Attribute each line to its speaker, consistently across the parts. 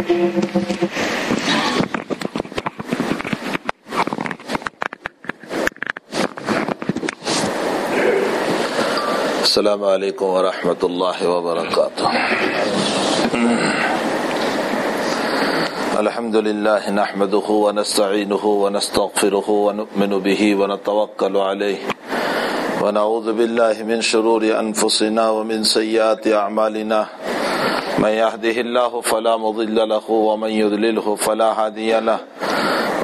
Speaker 1: السلام علیکم ورحمۃ اللہ وبرکاتہ۔ الحمد لله نحمده ونستعينه ونستغفره ونؤمن به ونتوكل عليه ونعوذ بالله من شرور أنفسنا ومن سيئات أعمالنا من يهده الله فلا مضل له ومن يذلله فلا هادي له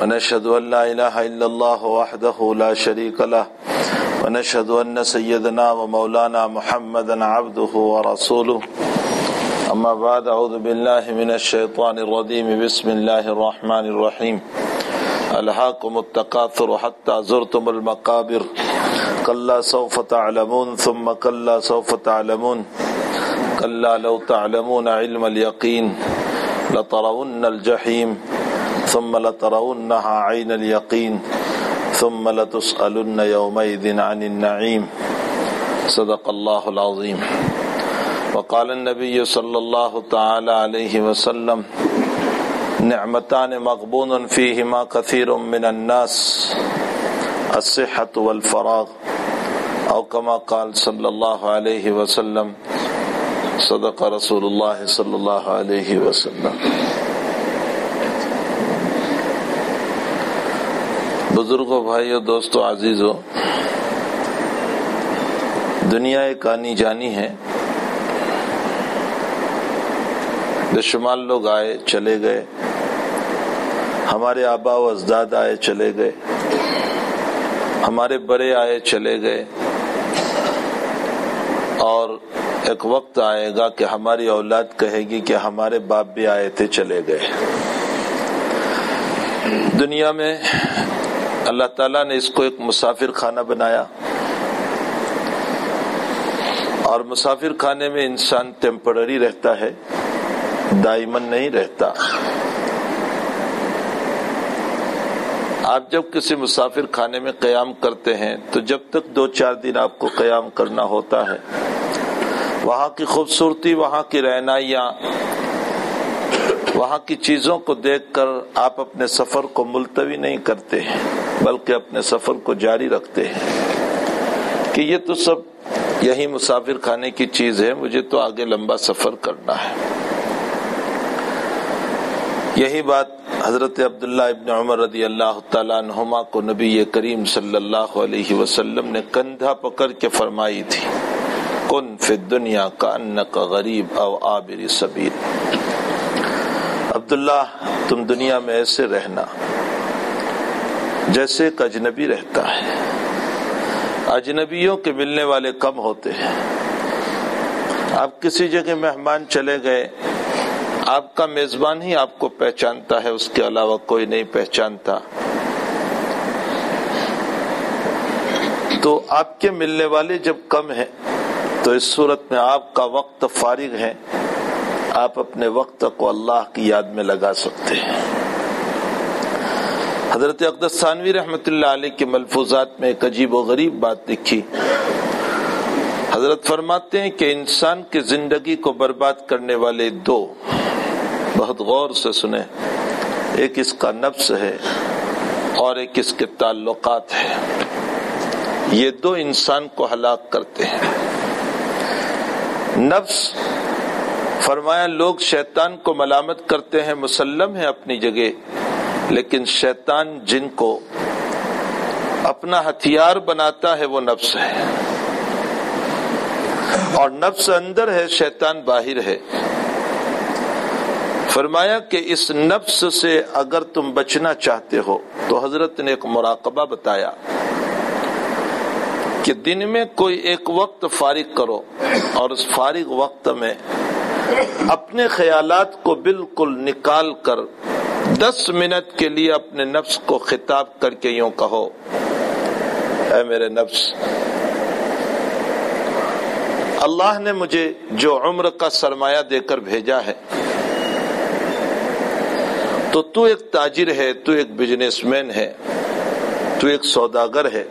Speaker 1: ونشهد أن لا إله إلا الله وحده لا شريك له ونشهد أن سيدنا ومولانا محمدا عبده ورسوله. أما بعد، أعوذ بالله من الشيطان الرجيم. بسم الله الرحمن الرحيم. ألهاكم التكاثر حتى زرتم المقابر. كلا سوف تعلمون ثم كلا سوف تعلمون. كلا لو تعلمون علم اليقين لترون الجحيم ثم لترونها عين اليقين ثم لتسألن يومئذ عن النعيم. صدق الله العظيم. وقال النبي صلى الله تعالى عليه وسلم نعمتان مغبون فيهما كثير من الناس الصحة والفراغ. أو كما قال صلى الله عليه وسلم صدق رسول الله صلى الله عليه وسلم. بزرگوں، بھائیوں دوستو عزیزو دنیا ایک آنی جانی ہے۔ بے شمال لوگ آئے، چلے گئے۔ ہمارے آبا و ازداد آئے، چلے گئے۔ ہمارے بڑے آئے، چلے گئے۔ اور ایک وقت آئے گا کہ ہماری اولاد کہے گی کہ ہمارے باپ بھی آئے تھے، چلے گئے۔ دنیا میں اللہ تعالیٰ نے اس کو ایک مسافر خانہ بنایا۔ اور مسافر خانے میں انسان ٹیمپرری رہتا ہے دائمن نہیں رہتا۔ آپ جب کسی مسافر خانے میں قیام کرتے ہیں، تو جب تک دو چار دن آپ کو قیام کرنا ہوتا ہے وہاں کی خوبصورتی، وہاں کی رہنائیاں وہاں کی چیزوں کو دیکھ کر آپ اپنے سفر کو ملتوی نہیں کرتے ہیں، بلکہ اپنے سفر کو جاری رکھتے ہیں۔ کہ یہ تو سب یہی مسافر خانے کی چیز ہے، مجھے تو آگے لمبا سفر کرنا ہے۔ یہی بات حضرت عبداللہ ابن عمر رضی اللہ تعالیٰ عنہما کو نبی کریم صلی اللہ علیہ وسلم نے کندھا پکڑ کے فرمائی تھی۔ کن فی دنیا کا ان کا غریب او آبر سبیل۔ عبداللہ، تم دنیا میں ایسے رہنا جیسے ایک اجنبی رہتا ہے۔ اجنبیوں کے ملنے والے کم ہوتے ہیں۔ آپ کسی جگہ مہمان چلے گئے، آپ کا میزبان ہی آپ کو پہچانتا ہے، اس کے علاوہ کوئی نہیں پہچانتا۔ تو آپ کے ملنے والے جب کم ہیں تو اس صورت میں آپ کا وقت فارغ ہے، آپ اپنے وقت کو اللہ کی یاد میں لگا سکتے ہیں۔ حضرت اقدس ثانوی رحمت اللہ علیہ کے ملفوظات میں ایک عجیب و غریب بات لکھی حضرت فرماتے ہیں کہ انسان کی زندگی کو برباد کرنے والے دو بہت غور سے سنیں۔ ایک اس کا نفس ہے اور ایک اس کے تعلقات ہے یہ دو انسان کو ہلاک کرتے ہیں۔ نفس فرمایا، لوگ شیطان کو ملامت کرتے ہیں، مسلم ہے اپنی جگہ، لیکن شیطان جن کو اپنا ہتھیار بناتا ہے، وہ نفس ہے۔ اور نفس اندر ہے، شیطان باہر ہے۔ فرمایا کہ اس نفس سے اگر تم بچنا چاہتے ہو، تو حضرت نے ایک مراقبہ بتایا۔ کہ دن میں کوئی ایک وقت فارغ کرو اور اس فارغ وقت میں اپنے خیالات کو بالکل نکال کر دس منٹ کے لیے اپنے نفس کو خطاب کر کے یوں کہو، اے میرے نفس، اللہ نے مجھے جو عمر کا سرمایہ دے کر بھیجا ہے، تو تو ایک تاجر ہے، تو ایک بزنس مین ہے، تو ایک سوداگر ہے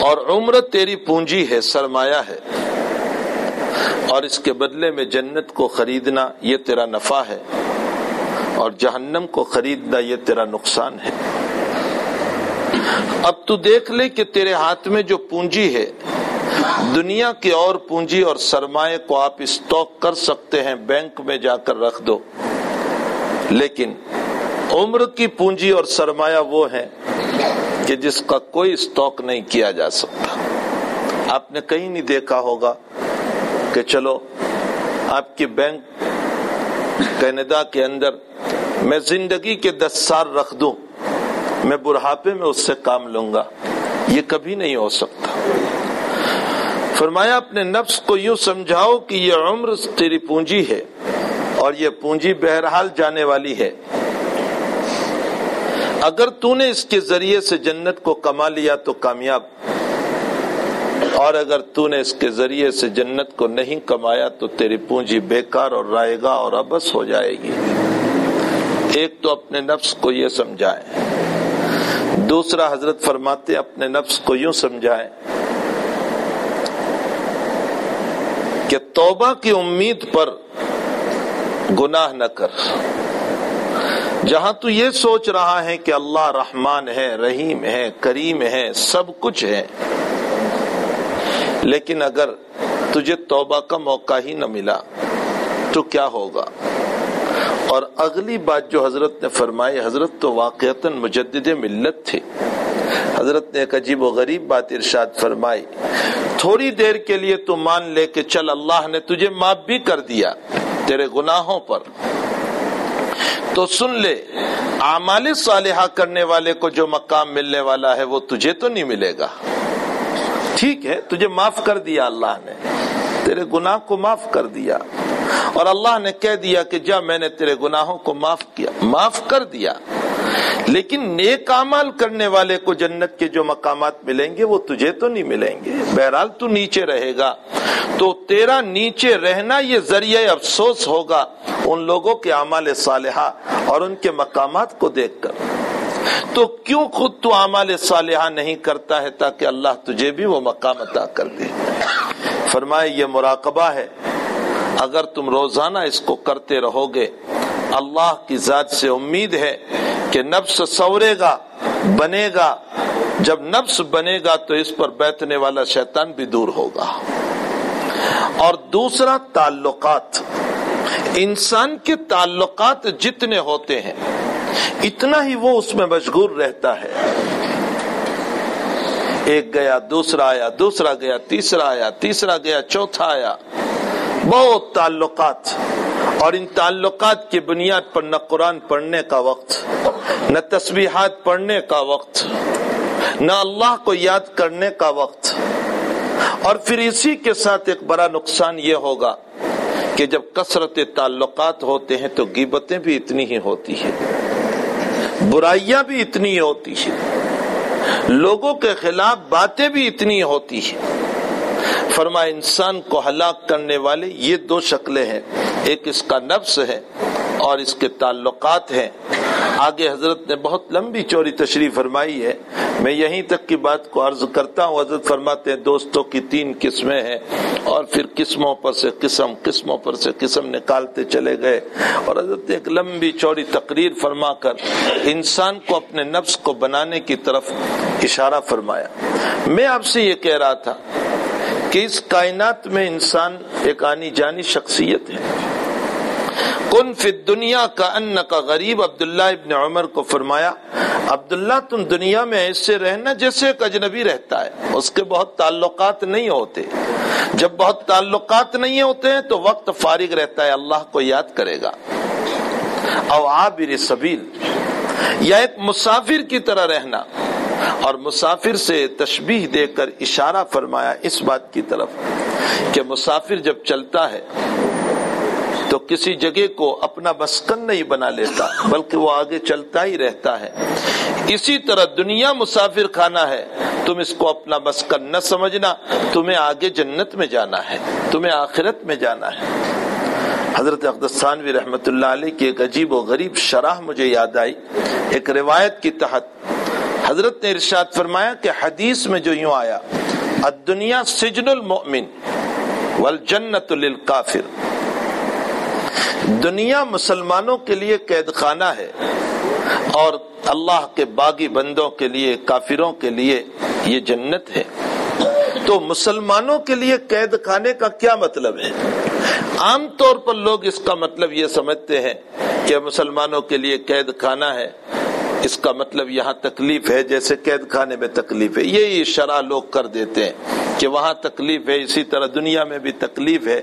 Speaker 1: اور عمر تیری پونجی ہے، سرمایہ ہے۔ اور اس کے بدلے میں جنت کو خریدنا یہ تیرا نفع ہے، اور جہنم کو خریدنا یہ تیرا نقصان ہے۔ اب تو دیکھ لے کہ تیرے ہاتھ میں جو پونجی ہے، دنیا کی اور پونجی اور سرمایہ کو آپ اسٹاک کر سکتے ہیں، بینک میں جا کر رکھ دو۔ لیکن عمر کی پونجی اور سرمایہ وہ ہے کہ جس کا کوئی اسٹاک نہیں کیا جا سکتا۔ آپ نے کہیں نہیں دیکھا ہوگا کہ چلو، آپ کی بینک کینیڈا کے اندر میں زندگی کے دس سال رکھ دوں، میں بڑھاپے میں اس سے کام لوں گا، یہ کبھی نہیں ہو سکتا۔ فرمایا، اپنے نفس کو یوں سمجھاؤ کہ یہ عمر تیری پونجی ہے اور یہ پونجی بہرحال جانے والی ہے۔ اگر تو نے اس کے ذریعے سے جنت کو کما لیا تو کامیاب۔ اور اگر تو نے اس کے ذریعے سے جنت کو نہیں کمایا تو تیری پونجی بیکار اور رائے گا اور ابس ہو جائے گی۔ ایک تو اپنے نفس کو یہ سمجھائے دوسرا، حضرت فرماتے، اپنے نفس کو یوں سمجھائے کہ توبہ کی امید پر گناہ نہ کر۔ جہاں تو یہ سوچ رہا ہے کہ اللہ رحمان ہے، رحیم ہے، کریم ہے، سب کچھ ہے۔ لیکن اگر تجھے توبہ کا موقع ہی نہ ملا، تو کیا ہوگا؟ اور اگلی بات جو حضرت نے فرمائی، حضرت تو واقعتا مجدد ملت تھے۔ حضرت نے ایک عجیب و غریب بات ارشاد فرمائی، تھوڑی دیر کے لیے تو مان لے کہ چل، اللہ نے تجھے معاف بھی کر دیا تیرے گناہوں پر۔ تو سن لے، اعمال صالحہ کرنے والے کو جو مقام ملنے والا ہے، وہ تجھے تو نہیں ملے گا۔ ٹھیک ہے، تجھے معاف کر دیا اللہ نے۔ تیرے گناہ کو معاف کر دیا۔ اور اللہ نے کہہ دیا کہ جا، میں نے تیرے گناہوں کو معاف کیا، معاف کر دیا۔ لیکن نیک عمل کرنے والے کو جنت کے جو مقامات ملیں گے وہ تجھے تو نہیں ملیں گے۔ بہرحال تو نیچے رہے گا۔ تو تیرا نیچے رہنا یہ ذریعہ افسوس ہوگا ان لوگوں کے اعمال صالحہ اور ان کے مقامات کو دیکھ کر۔ تو کیوں خود تو اعمال صالحہ نہیں کرتا ہے تاکہ اللہ تجھے بھی وہ مقام عطا کر دے؟ فرمائے، یہ مراقبہ ہے۔ اگر تم روزانہ اس کو کرتے رہو گے، اللہ کی ذات سے امید ہے۔ کہ نفس سورے گا، بنے گا۔ جب نفس بنے گا تو اس پر بیٹھنے والا شیطان بھی دور ہوگا۔ اور دوسرا تعلقات، انسان کے تعلقات جتنے ہوتے ہیں، اتنا ہی وہ اس میں مشغول رہتا ہے۔ ایک گیا، دوسرا آیا، دوسرا گیا، تیسرا آیا، تیسرا گیا، چوتھا آیا۔ بہت تعلقات۔ اور ان تعلقات کی بنیاد پر نہ قرآن پڑھنے کا وقت، نہ تسبیحات پڑھنے کا وقت، نہ اللہ کو یاد کرنے کا وقت۔ اور پھر اسی کے ساتھ ایک بڑا نقصان یہ ہوگا کہ جب کثرت تعلقات ہوتے ہیں تو گیبتیں بھی اتنی ہی ہوتی ہیں، برائیاں بھی اتنی ہی ہوتی ہیں، لوگوں کے خلاف باتیں بھی اتنی ہوتی ہیں۔ فرما انسان کو ہلاک کرنے والے یہ دو شکلیں ہیں۔ ایک اس کا نفس ہے اور اس کے تعلقات ہیں۔ آگے حضرت نے بہت لمبی چوری تشریف فرمائی ہے۔ میں یہیں تک کی بات کو عرض کرتا ہوں۔ حضرت فرماتے ہیں، دوستوں کی تین قسمیں ہیں اور پھر قسموں پر سے قسم، قسموں پر سے قسم نکالتے چلے گئے۔ اور حضرت نے ایک لمبی چوری تقریر فرما کر انسان کو اپنے نفس کو بنانے کی طرف اشارہ فرمایا۔ میں آپ سے یہ کہہ رہا تھا کہ اس کائنات میں انسان ایک آنی جانی شخصیت ہے۔ کن فی دنیا کا ان کا غریب، عبداللہ ابن عمر کو فرمایا، عبداللہ تم دنیا میں ایسے رہنا جیسے ایک اجنبی رہتا ہے، اس کے بہت تعلقات نہیں ہوتے۔ جب بہت تعلقات نہیں ہوتے ہیں تو وقت فارغ رہتا ہے، اللہ کو یاد کرے گا۔ او عابر سبیل، یا ایک مسافر کی طرح رہنا۔ اور مسافر سے تشبیح دے کر اشارہ فرمایا اس بات کی طرف کہ مسافر جب چلتا ہے تو کسی جگہ کو اپنا مسکن نہیں بنا لیتا، بلکہ وہ آگے چلتا ہی رہتا ہے۔ اسی طرح دنیا مسافر کھانا ہے، تم اس کو اپنا مسکن نہ سمجھنا، تمہیں آگے جنت میں جانا ہے، تمہیں آخرت میں جانا ہے۔ حضرت اقدستانوی رحمت اللہ علیہ کی ایک عجیب و غریب شرح مجھے یاد آئی۔ ایک روایت کی تحت حضرت نے ارشاد فرمایا کہ حدیث میں جو یوں آیا، الدنیا سجن المؤمن والجنت للکافر۔ دنیا مسلمانوں کے لیے قید خانہ ہے اور اللہ کے باغی بندوں کے لیے، کافروں کے لیے یہ جنت ہے۔ تو مسلمانوں کے لیے قید خانے کا کیا مطلب ہے؟ عام طور پر لوگ اس کا مطلب یہ سمجھتے ہیں کہ مسلمانوں کے لیے قید خانہ ہے۔ اس کا مطلب یہاں تکلیف ہے، جیسے قید خانے میں تکلیف ہے۔ یہی شرح لوگ کر دیتے ہیں کہ وہاں تکلیف ہے، اسی طرح دنیا میں بھی تکلیف ہے۔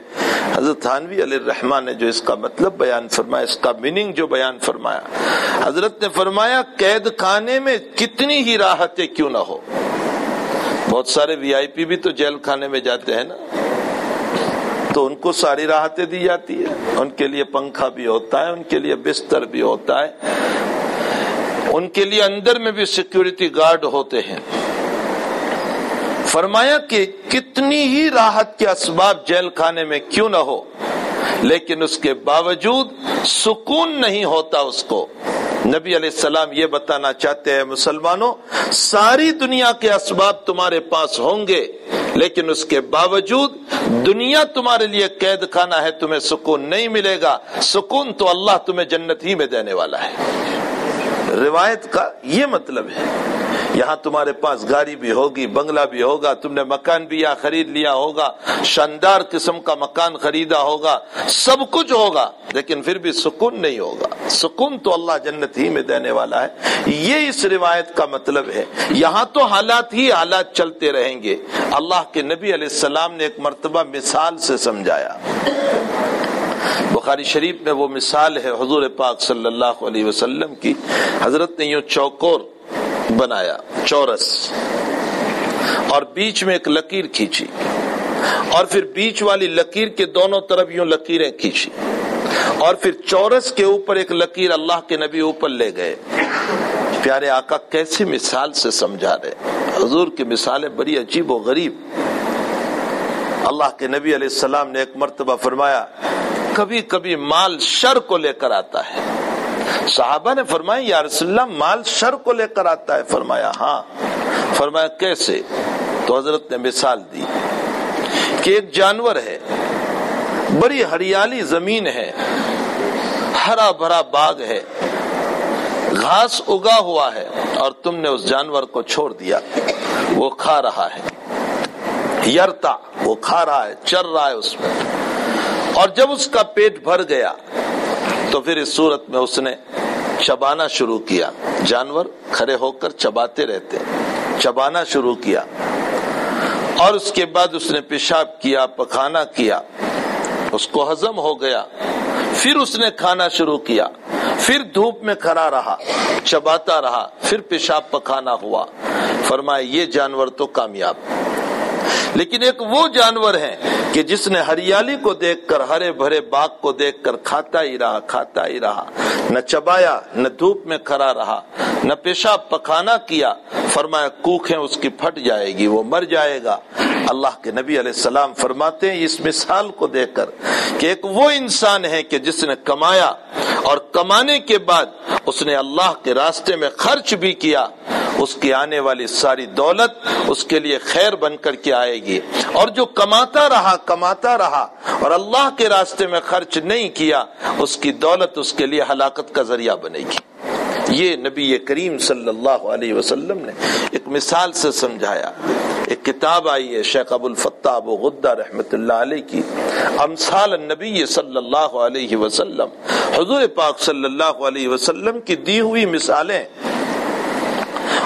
Speaker 1: حضرت حانوی علیہ الرحمان نے جو اس کا مطلب بیان فرمایا، اس کا میننگ جو بیان فرمایا، حضرت نے فرمایا، قید خانے میں کتنی ہی راحتیں کیوں نہ ہو۔ بہت سارے وی آئی پی بھی تو جیل خانے میں جاتے ہیں نا۔ تو ان کو ساری راحتیں دی جاتی ہے ان کے لیے پنکھا بھی ہوتا ہے، ان کے لیے بستر بھی ہوتا ہے۔ ان کے لیے اندر میں بھی سیکیورٹی گارڈ ہوتے ہیں۔ فرمایا کہ کتنی ہی راحت کے اسباب جیل خانے میں کیوں نہ ہو، لیکن اس کے باوجود سکون نہیں ہوتا اس کو۔ نبی علیہ السلام یہ بتانا چاہتے ہیں، مسلمانوں، ساری دنیا کے اسباب تمہارے پاس ہوں گے، لیکن اس کے باوجود دنیا تمہارے لیے قید خانہ ہے، تمہیں سکون نہیں ملے گا۔ سکون تو اللہ تمہیں جنت ہی میں دینے والا ہے۔ روایت کا یہ مطلب ہے۔ یہاں تمہارے پاس گاڑی بھی ہوگی، بنگلہ بھی ہوگا، تم نے مکان بھی یا خرید لیا ہوگا، شاندار قسم کا مکان خریدا ہوگا، سب کچھ ہوگا، لیکن پھر بھی سکون نہیں ہوگا۔ سکون تو اللہ جنت ہی میں دینے والا ہے۔ یہ اس روایت کا مطلب ہے۔ یہاں تو حالات ہی حالات چلتے رہیں گے۔ اللہ کے نبی علیہ السلام نے ایک مرتبہ مثال سے سمجھایا۔ بخاری شریف میں وہ مثال ہے حضور پاک صلی اللہ علیہ وسلم کی۔ حضرت نے یوں چوکور بنایا، چورس۔ اور بیچ میں ایک لکیر کھینچی۔ اور پھر بیچ والی لکیر کے دونوں طرف یوں لکیریں کھینچی۔ اور پھر چورس کے اوپر ایک لکیر اللہ کے نبی اوپر لے گئے۔ پیارے آقا، کیسی مثال سے سمجھا رہے؟ حضور کی مثالیں بڑی عجیب و غریب۔ اللہ کے نبی علیہ السلام نے ایک مرتبہ فرمایا، کبھی کبھی مال شر کو لے کر آتا ہے۔ صحابہ نے فرمایا، یا رسول اللہ، مال شر کو لے کر آتا ہے۔ فرمایا ہاں۔ فرمایا، کیسے؟ تو حضرت نے مثال دی کہ ایک جانور ہے، بڑی ہریالی زمین ہے، ہرا بھرا باغ ہے، گھاس اگا ہوا ہے اور تم نے اس جانور کو چھوڑ دیا، وہ کھا رہا ہے۔ یرتا، وہ کھا رہا ہے، چر رہا ہے اس میں۔ اور جب اس کا پیٹ بھر گیا، تو پھر اس صورت میں اس نے چبانا شروع کیا۔ جانور کھڑے ہو کر چباتے رہتے، چبانا شروع کیا۔ اور اس کے بعد اس نے پیشاب کیا پکانا کیا۔ اس کو ہزم ہو گیا۔ پھر اس نے کھانا شروع کیا۔ پھر دھوپ میں کھڑا رہا، چباتا رہا۔ پھر پیشاب پکانا ہوا۔ فرمایا، یہ جانور تو کامیاب۔ لیکن ایک وہ جانور ہے کہ جس نے ہریالی کو دیکھ کر ہرے بھرے باغ کو دیکھ کر کھاتا ہی رہا، کھاتا ہی رہا۔ نہ چبایا، نہ دھوپ میں کھڑا رہا، نہ پیشاب پکانا کیا۔ فرمایا، کوکھیں اس کی پھٹ جائے گی، وہ مر جائے گا۔ اللہ کے نبی علیہ السلام فرماتے ہیں، اس مثال کو دیکھ کر کہ ایک وہ انسان ہے کہ جس نے کمایا اور کمانے کے بعد اس نے اللہ کے راستے میں خرچ بھی کیا۔ اس کی آنے والی ساری دولت اس کے لیے خیر بن کر کے آئے گی۔ اور جو کماتا رہا کماتا رہا اور اللہ کے راستے میں خرچ نہیں کیا، اس کی دولت اس کے لیے ہلاکت کا ذریعہ بنے گی۔ یہ نبی کریم صلی اللہ علیہ وسلم نے ایک مثال سے سمجھایا۔ ایک کتاب آئی ہے شیخ ابو الفتح ابو غدہ رحمت اللہ علیہ کی۔ امثال النبی صلی اللہ علیہ وسلم۔ حضور پاک صلی اللہ علیہ وسلم کی دی ہوئی مثالیں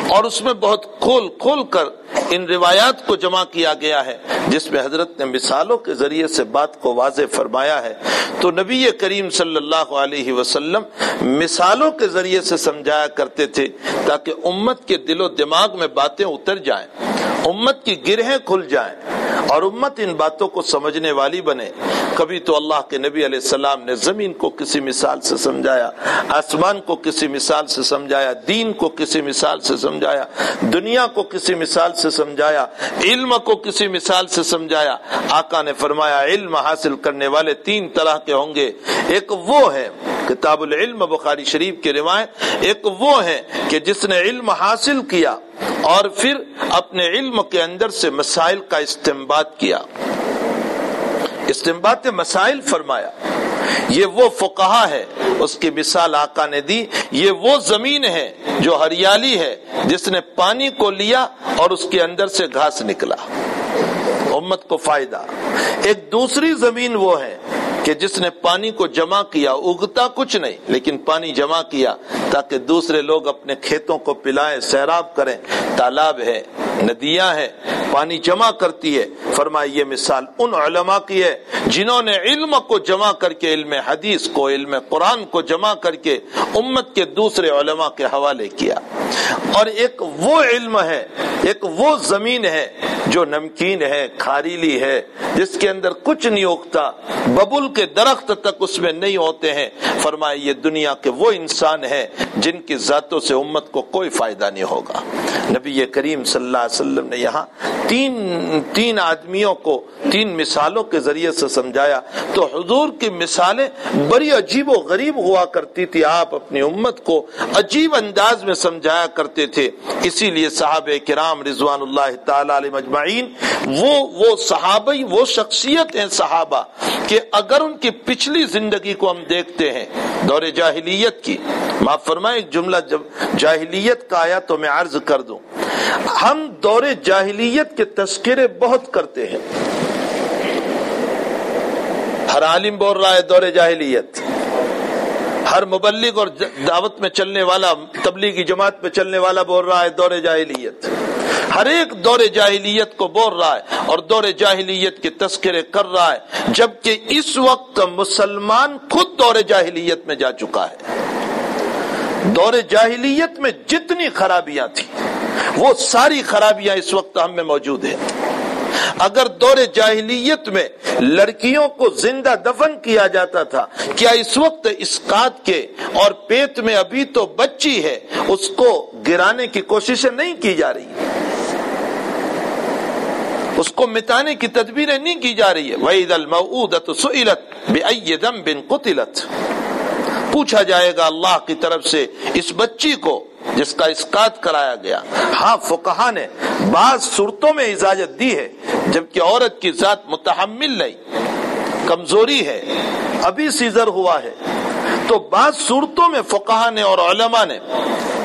Speaker 1: اور اس میں بہت کھول کھول کر ان روایات کو جمع کیا گیا ہے، جس میں حضرت نے مثالوں کے ذریعے سے بات کو واضح فرمایا ہے۔ تو نبی کریم صلی اللہ علیہ وسلم مثالوں کے ذریعے سے سمجھایا کرتے تھے تاکہ امت کے دل و دماغ میں باتیں اتر جائیں، امت کی گرہیں کھل جائیں۔ اور امت ان باتوں کو سمجھنے والی بنے۔ کبھی تو اللہ کے نبی علیہ السلام نے زمین کو کسی مثال سے سمجھایا، آسمان کو کسی مثال سے سمجھایا، دین کو کسی مثال سے سمجھایا، دنیا کو کسی مثال سے سمجھایا، علم کو کسی مثال سے سمجھایا۔ آقا نے فرمایا، علم حاصل کرنے والے تین طرح کے ہوں گے۔ ایک وہ ہے کتاب العلم بخاری شریف کی روایت، ایک وہ ہے کہ جس نے علم حاصل کیا اور پھر اپنے علم کے اندر سے مسائل کا استعمال کیا۔ استمبات مسائل فرمایا۔ یہ وہ فقہا ہے، اس کی مثال آقا نے دی۔ یہ وہ زمین ہے جو ہریالی ہے، جس نے پانی کو لیا اور اس کے اندر سے گھاس نکلا۔ امت کو فائدہ۔ ایک دوسری زمین وہ ہے کہ جس نے پانی کو جمع کیا، اگتا کچھ نہیں، لیکن پانی جمع کیا تاکہ دوسرے لوگ اپنے کھیتوں کو پلائیں، سیراب کریں، تالاب ہے۔ ندیاں ہیں، پانی جمع کرتی ہے۔ فرمائی، یہ مثال ان علماء کی ہے جنہوں نے علم کو جمع کر کے، علم حدیث کو، علم قرآن کو جمع کر کے امت کے دوسرے علماء کے حوالے کیا۔ اور ایک وہ علم ہے، ایک وہ زمین ہے جو نمکین ہے، کھاریلی ہے، جس کے اندر کچھ نہیں اگتا، ببل کے درخت تک اس میں نہیں ہوتے ہیں۔ فرمائے یہ دنیا کے وہ انسان ہیں جن کی ذاتوں سے امت کو کوئی فائدہ نہیں ہوگا۔ نبی کریم صلی اللہ علیہ وسلم نے یہاں تین تین آدمیوں کو تین مثالوں کے ذریعے سے سمجھایا۔ تو حضور کی مثالیں بڑی عجیب و غریب ہوا کرتی تھی۔ آپ اپنی امت کو عجیب انداز میں سمجھایا کرتے تھے۔ اسی لیے صحابہ کرام رضوان اللہ تعالی علیہ مجمعین، وہ وہ صحابی، وہ شخصیت ہیں صحابہ کہ اگر ان کی پچھلی زندگی کو ہم دیکھتے ہیں دور جاہلیت کی، معاف فرمائے ایک جملہ جب جاہلیت کا آیا تو میں عرض کر دوں۔ ہم دور جاہلیت کے تذکرے بہت کرتے ہیں۔ ہر عالم بول رہا ہے دور جاہلیت۔ ہر مبلغ اور دعوت میں چلنے والا، تبلیغی جماعت میں چلنے والا بول رہا ہے دور جاہلیت۔ ہر ایک دور جاہلیت کو بول رہا ہے اور دور جاہلیت کے تذکرے کر رہا ہے، جبکہ اس وقت مسلمان خود دور جاہلیت میں جا چکا ہے۔ دور جاہلیت میں جتنی خرابیاں تھیں، وہ ساری خرابیاں اس وقت ہم میں موجود ہیں۔ اگر دور جاہلیت میں لڑکیوں کو زندہ دفن کیا جاتا تھا، کیا اس وقت اسکات کے اور پیت میں ابھی تو بچی ہے، اس کو گرانے کی کوششیں نہیں کی جا رہی۔ اس کو مٹانے کی تدبیریں نہیں کی جا رہی۔ ہے وحید المعودت سئلت بے دم بن پوچھا جائے گا اللہ کی طرف سے اس بچی کو جس کا اسکات کرایا گیا۔ ہاں فقہ نے بعض صورتوں میں اجازت دی ہے، جبکہ عورت کی ذات متحمل نہیں، کمزوری ہے۔ ابھی سیزر ہوا ہے۔ تو بعض صورتوں میں فقہ نے اور علماء نے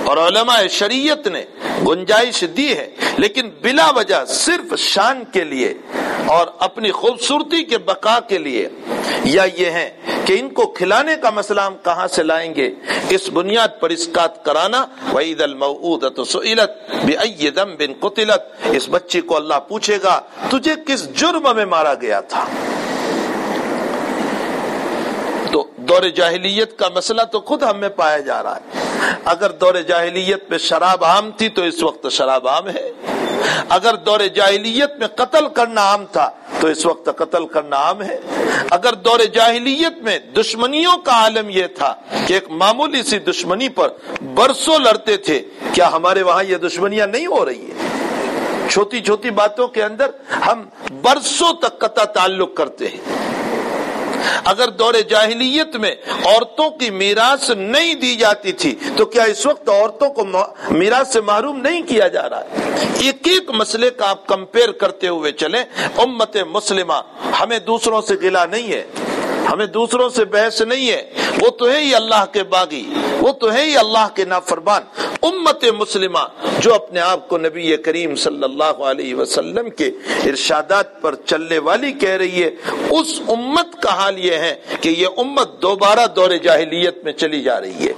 Speaker 1: اور علماء شریعت نے گنجائش دی ہے، لیکن بلا وجہ صرف شان کے لیے اور اپنی خوبصورتی کے بقا کے لیے یا یہ ہے کہ ان کو کھلانے کا مسئلہ ہم کہاں سے لائیں گے؟ اس بنیاد پر اسکات کرانا وعید المعودت سئلت بأی بن قتلت۔ اس بچی کو اللہ پوچھے گا، تجھے کس جرم میں مارا گیا تھا تو دور جاہلیت کا مسئلہ تو خود ہم میں پایا جا رہا ہے۔ اگر دور جاہلیت میں شراب عام تھی تو اس وقت شراب عام ہے۔ اگر دور جاہلیت میں قتل کرنا عام تھا تو اس وقت قتل کرنا عام ہے۔ اگر دور جاہلیت میں دشمنیوں کا عالم یہ تھا کہ ایک معمولی سی دشمنی پر برسوں لڑتے تھے، کیا ہمارے وہاں یہ دشمنیاں نہیں ہو رہی ہیں؟ چھوٹی چھوٹی باتوں کے اندر ہم برسوں تک قطع تعلق کرتے ہیں۔ اگر دور جاہلیت میں عورتوں کی میراث نہیں دی جاتی تھی، تو کیا اس وقت عورتوں کو میراث سے محروم نہیں کیا جا رہا ہے؟ ایک ایک مسئلے کا آپ کمپیر کرتے ہوئے چلیں، امت مسلمہ ہمیں دوسروں سے گلا نہیں ہے۔ ہمیں دوسروں سے بحث نہیں ہے۔ وہ تو ہے ہی اللہ کے باغی۔ وہ تو ہے ہی اللہ کے نافرمان۔ امت مسلمہ جو اپنے آپ کو نبی کریم صلی اللہ علیہ وسلم کے ارشادات پر چلنے والی کہہ رہی ہے، اس امت کا حال یہ ہے کہ یہ امت دوبارہ دور جاہلیت میں چلی جا رہی ہے۔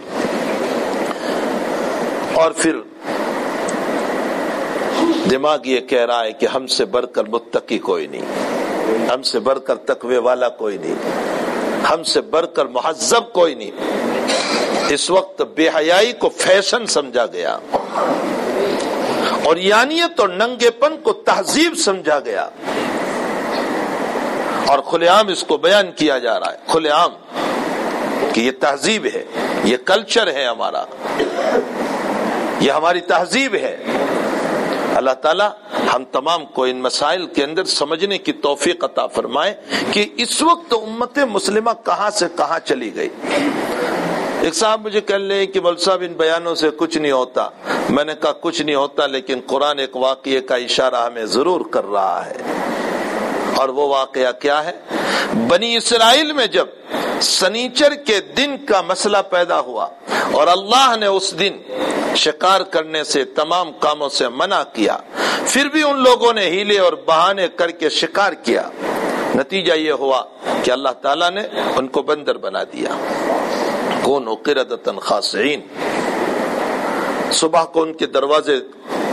Speaker 1: اور پھر دماغ یہ کہہ رہا ہے کہ ہم سے بڑھ کر متقی کوئی نہیں۔ ہم سے بڑھ کر تقوی والا کوئی نہیں۔ ہم سے بڑھ کر مہذب کوئی نہیں۔ اس وقت بے حیائی کو فیشن سمجھا گیا۔ اور یانیت اور ننگے پن کو تہذیب سمجھا گیا۔ اور کھلے عام اس کو بیان کیا جا رہا ہے۔ کھلے عام کہ یہ تہذیب ہے، یہ کلچر ہے ہمارا۔ یہ ہماری تہذیب ہے۔ اللہ تعالیٰ ہم تمام کو ان مسائل کے اندر سمجھنے کی توفیق عطا فرمائے کہ اس وقت امت مسلمہ کہاں سے کہاں چلی گئی۔ ایک صاحب مجھے کہہ لیں کہ بول صاحب، ان بیانوں سے کچھ نہیں ہوتا۔ میں نے کہا کچھ نہیں ہوتا، لیکن قرآن ایک واقعے کا اشارہ ہمیں ضرور کر رہا ہے۔ اور وہ واقعہ کیا ہے؟ بنی اسرائیل میں جب سنیچر کے دن کا مسئلہ پیدا ہوا اور اللہ نے اس دن شکار کرنے سے، تمام کاموں سے منع کیا پھر بھی ان لوگوں نے ہیلے اور بہانے کر کے شکار کیا۔ نتیجہ یہ ہوا کہ اللہ تعالیٰ نے ان کو بندر بنا دیا۔ کون قردتن خاصین صبح کو ان کے دروازے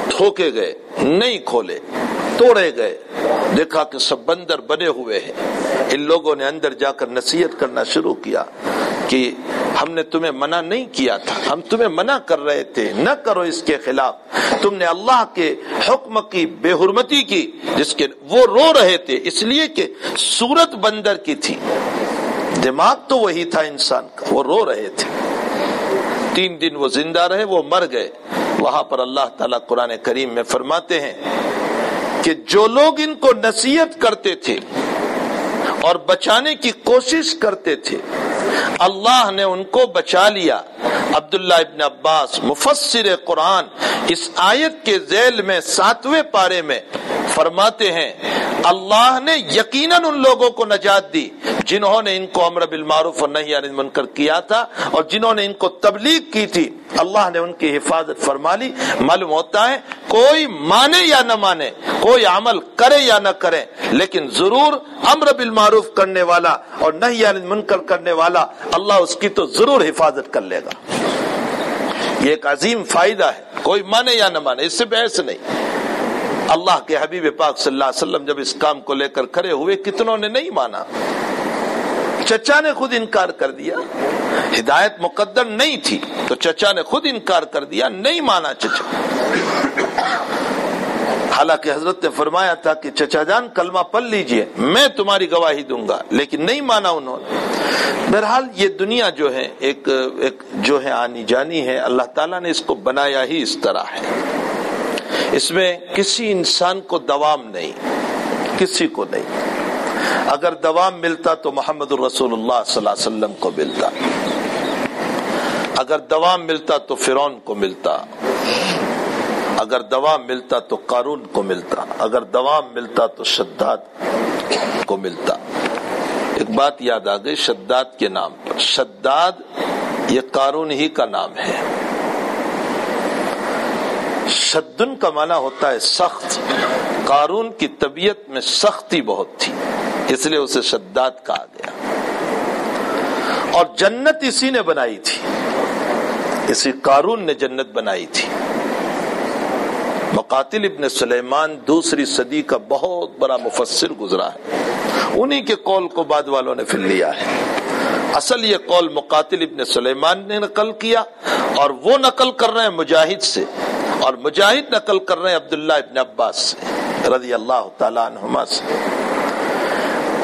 Speaker 1: ٹھوکے گئے، نہیں کھولے، توڑے گئے۔ دیکھا کہ سب بندر بنے ہوئے ہیں۔ ان لوگوں نے اندر جا کر نصیحت کرنا شروع کیا۔ کہ ہم نے تمہیں منع نہیں کیا تھا۔ ہم تمہیں منع کر رہے تھے۔ نہ کرو اس کے خلاف۔ تم نے اللہ کے حکم کی بے حرمتی کی، جس کے وہ رو رہے تھے۔ اس لیے کہ صورت بندر کی تھی۔ دماغ تو وہی تھا انسان کا۔ وہ رو رہے تھے۔ تین دن وہ زندہ رہے، وہ مر گئے۔ وہاں پر اللہ تعالیٰ قرآن کریم میں فرماتے ہیں کہ جو لوگ ان کو نصیحت کرتے تھے اور بچانے کی کوشش کرتے تھے اللہ نے ان کو بچا لیا۔ عبداللہ ابن عباس مفسر قرآن اس آیت کے ذیل میں ساتویں پارے میں فرماتے ہیں، اللہ نے یقیناً ان لوگوں کو نجات دی جنہوں نے ان کو امر بالمعروف اور نہیں یعنی منکر کیا تھا اور جنہوں نے ان کو تبلیغ کی تھی۔ اللہ نے ان کی حفاظت فرما لی۔ معلوم ہوتا ہے، کوئی مانے یا نہ مانے کوئی عمل کرے یا نہ کرے، لیکن ضرور امر بالمعروف کرنے والا اور نہیں یعنی منکر کرنے والا اللہ اس کی تو ضرور حفاظت کر لے گا۔ یہ ایک عظیم فائدہ ہے، کوئی مانے یا نہ مانے، اس سے بحث نہیں۔ اللہ کے حبیب پاک صلی اللہ علیہ وسلم جب اس کام کو لے کر کھڑے ہوئے، کتنوں نے نہیں مانا۔ چچا نے خود انکار کر دیا۔ ہدایت مقدر نہیں تھی، تو چچا نے خود انکار کر دیا، نہیں مانا چچا۔ حالانکہ حضرت نے فرمایا تھا کہ چچا جان کلمہ پل لیجیے، میں تمہاری گواہی دوں گا، لیکن نہیں مانا انہوں نے۔ بہرحال یہ دنیا جو ہے، ایک ایک جو ہے آنی جانی ہے، اللہ تعالیٰ نے اس کو بنایا ہی اس طرح ہے۔ اس میں کسی انسان کو دوام نہیں، کسی کو نہیں۔ اگر دوام ملتا تو محمد الرسول اللہ صلی اللہ علیہ وسلم کو ملتا۔ اگر دوام ملتا تو فرون کو ملتا۔ اگر دوام ملتا تو قارون کو ملتا، اگر دوام ملتا تو شداد کو ملتا۔ ایک بات یاد آ گئی، شداد کے نام پر۔ شداد یہ قارون ہی کا نام ہے۔ شدن کا معنی ہوتا ہے سخت۔ قارون کی طبیعت میں سختی بہت تھی، اس لیے اسے شداد کہا گیا۔ اور جنت اسی نے بنائی تھی۔ اسی قارون نے جنت بنائی تھی۔ مقاتل ابن سلیمان دوسری صدی کا بہت بڑا مفسر گزرا ہے۔ انہی کے قول کو بعد والوں نے پھر لیا ہے۔ اصل یہ قول مقاتل ابن سلیمان نے نقل کیا اور وہ نقل کر رہے ہیں مجاہد سے۔ اور مجاہد نقل کر رہے ہیں عبداللہ ابن عباس سے، رضی اللہ تعالیٰ عنہما سے۔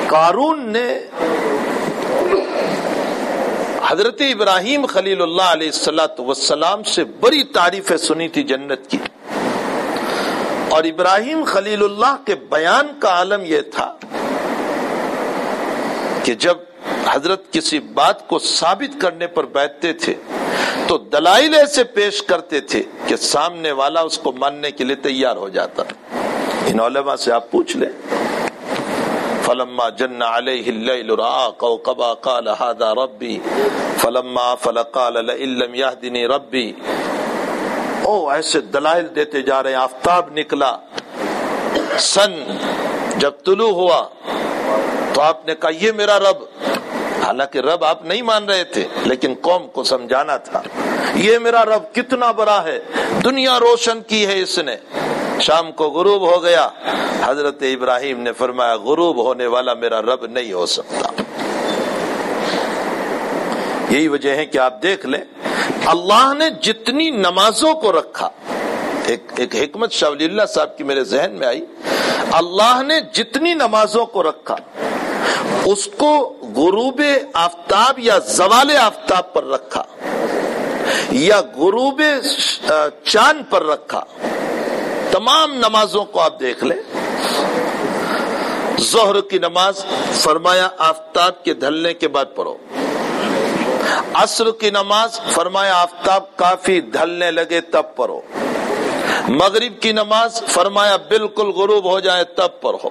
Speaker 1: قارون نے حضرت ابراہیم خلیل اللہ علیہ السلاۃ وسلام سے بڑی تعریفیں سنی تھی جنت کی۔ اور ابراہیم خلیل اللہ کے بیان کا عالم یہ تھا کہ جب حضرت کسی بات کو ثابت کرنے پر بیٹھتے تھے تو دلائل ایسے پیش کرتے تھے کہ سامنے والا اس کو ماننے کے لیے تیار ہو جاتا۔ ان علماء سے آپ پوچھ لیں۔ فلما جن علیہ اللیل را قوقبا قال هذا ربی فلما فلقال لئن لم يهدني ربی او ایسے دلائل دیتے جا رہے ہیں۔ آفتاب نکلا۔ سن، جب طلوع ہوا، تو آپ نے کہا، یہ میرا رب۔ حالانکہ رب آپ نہیں مان رہے تھے، لیکن قوم کو سمجھانا تھا۔ یہ میرا رب کتنا بڑا ہے۔ دنیا روشن کی ہے اس نے۔ شام کو غروب ہو گیا۔ حضرت ابراہیم نے فرمایا، غروب ہونے والا میرا رب نہیں ہو سکتا۔ یہی وجہ ہے کہ آپ دیکھ لیں، اللہ نے جتنی نمازوں کو رکھا، ایک ایک حکمت شاہ اللہ صاحب کی میرے ذہن میں آئی، اللہ نے جتنی نمازوں کو رکھا، اس کو غروب آفتاب یا زوال آفتاب پر رکھا، یا غروب چاند پر رکھا۔ تمام نمازوں کو آپ دیکھ لیں۔ زہر کی نماز، فرمایا آفتاب کے ڈھلنے کے بعد پڑھو۔ عصر کی نماز، فرمایا آفتاب کافی ڈھلنے لگے تب پڑھو۔ مغرب کی نماز، فرمایا بالکل غروب ہو جائے تب پڑھو۔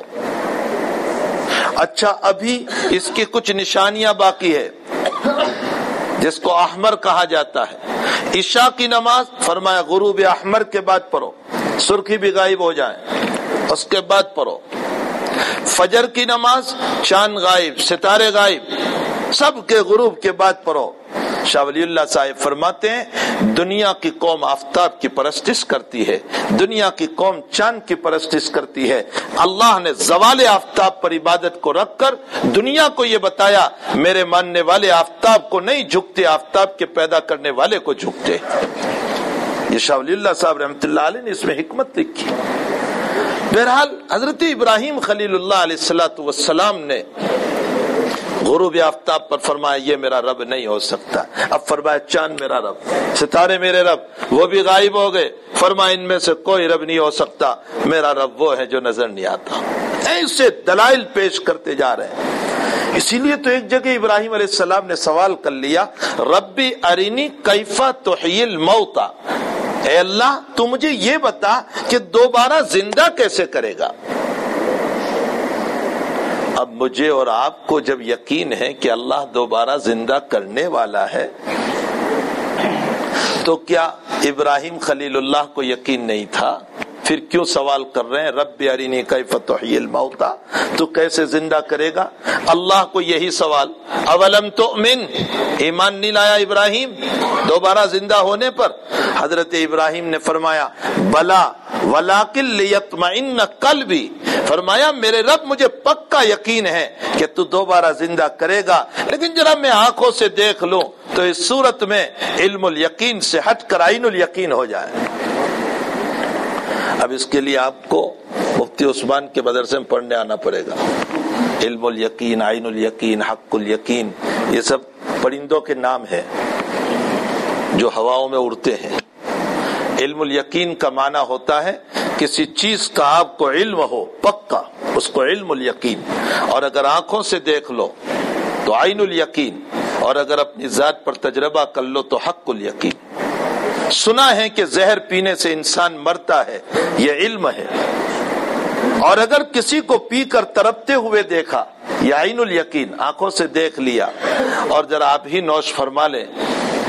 Speaker 1: اچھا ابھی اس کی کچھ نشانیاں باقی ہے، جس کو احمر کہا جاتا ہے۔ عشاء کی نماز، فرمایا غروب احمر کے بعد پڑھو۔ سرخی بھی غائب ہو جائے، اس کے بعد پڑھو۔ فجر کی نماز، چاند غائب، ستارے غائب۔ سب کے غروب کے بعد پڑھو۔ شاہ ولی اللہ صاحب فرماتے ہیں، دنیا کی قوم آفتاب کی پرستش کرتی ہے، دنیا کی قوم چاند کی پرستش کرتی ہے۔ اللہ نے زوال آفتاب پر عبادت کو رکھ کر دنیا کو یہ بتایا، میرے ماننے والے آفتاب کو نہیں جھکتے، آفتاب کے پیدا کرنے والے کو جھکتے۔ یہ شاہ ولی اللہ صاحب رحمت اللہ علیہ نے اس میں حکمت لکھی۔ بہرحال، حضرت ابراہیم خلیل اللہ علیہ السلام نے غروب آفتاب پر فرمایا، یہ میرا رب نہیں ہو سکتا۔ اب فرمایا، چاند میرا رب، ستارے میرے رب، وہ بھی غائب ہو گئے۔ فرمایا، ان میں سے کوئی رب نہیں ہو سکتا۔ میرا رب وہ ہے جو نظر نہیں آتا۔ ایسے دلائل پیش کرتے جا رہے ہیں۔ اسی لیے تو ایک جگہ ابراہیم علیہ السلام نے سوال کر لیا، ربی ارینی کیفا توحیل موتا اے اللہ، تو مجھے یہ بتا کہ دوبارہ زندہ کیسے کرے گا؟ اب مجھے اور آپ کو جب یقین ہے کہ اللہ دوبارہ زندہ کرنے والا ہے، تو کیا ابراہیم خلیل اللہ کو یقین نہیں تھا؟ پھر کیوں سوال کر رہے ہیں؟ رب ارینی کا فتح الموتا تو کیسے زندہ کرے گا؟ اللہ کو یہی سوال۔ اولم تو ایمان نہیں لایا ابراہیم؟ دوبارہ زندہ ہونے پر۔ حضرت ابراہیم نے فرمایا، بلا ولاکل لیتمعن قلبی۔ فرمایا، میرے رب مجھے پکا یقین ہے کہ تو دوبارہ زندہ کرے گا۔ لیکن ذرا میں آنکھوں سے دیکھ لوں تو اس صورت میں علم الیقین سے ہٹ کر عین الیقین ہو جائے۔ اب اس کے لیے آپ کو مفتی عثمان کے مدرسے میں پڑھنے آنا پڑے گا۔ علم الیقین، عین الیقین، حق الیقین، یہ سب پرندوں کے نام ہے جو ہواؤں میں اڑتے ہیں۔ علم الیقین کا معنی ہوتا ہے کسی چیز کا آپ کو علم ہو، پکا، اس کو علم الیقین۔ اور اگر آنکھوں سے دیکھ لو تو عین الیقین، اور اگر اپنی ذات پر تجربہ کر لو تو حق الیقین۔ سنا ہے کہ زہر پینے سے انسان مرتا ہے، یہ علم ہے۔ اور اگر کسی کو پی کر ترپتے ہوئے دیکھا، یہ عین الیقین، آنکھوں سے دیکھ لیا۔ اور ذرا آپ ہی نوش فرما لیں۔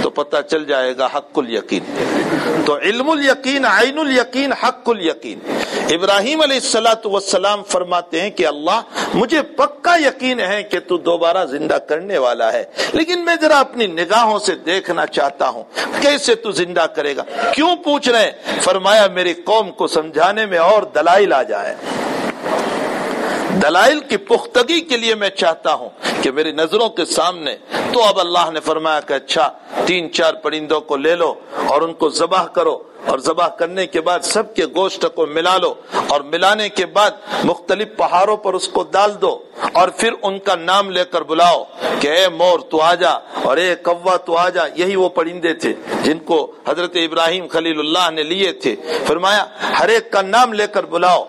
Speaker 1: تو پتہ چل جائے گا حق الیقین تو علم الیقین، عین الیقین، حق الیقین۔ ابراہیم علیہ السلاۃ والسلام فرماتے ہیں کہ اللہ، مجھے پکا یقین ہے کہ تو دوبارہ زندہ کرنے والا ہے۔ لیکن میں ذرا اپنی نگاہوں سے دیکھنا چاہتا ہوں۔ کیسے تو زندہ کرے گا؟ کیوں پوچھ رہے فرمایا، میری قوم کو سمجھانے میں اور دلائل آ جائے۔ دلائل کی پختگی کے لیے میں چاہتا ہوں کہ میری نظروں کے سامنے تو اب اللہ نے فرمایا کہ اچھا تین چار پرندوں کو لے لو اور ان کو ذبح کرو اور ذبح کرنے کے بعد سب کے گوشت کو ملا لو اور ملانے کے بعد مختلف پہاڑوں پر اس کو ڈال دو اور پھر ان کا نام لے کر بلاؤ کہ اے مور تو آ جا اور اے کوا تو آ جا، یہی وہ پرندے تھے جن کو حضرت ابراہیم خلیل اللہ نے لیے تھے۔ فرمایا، ہر ایک کا نام لے کر بلاؤ۔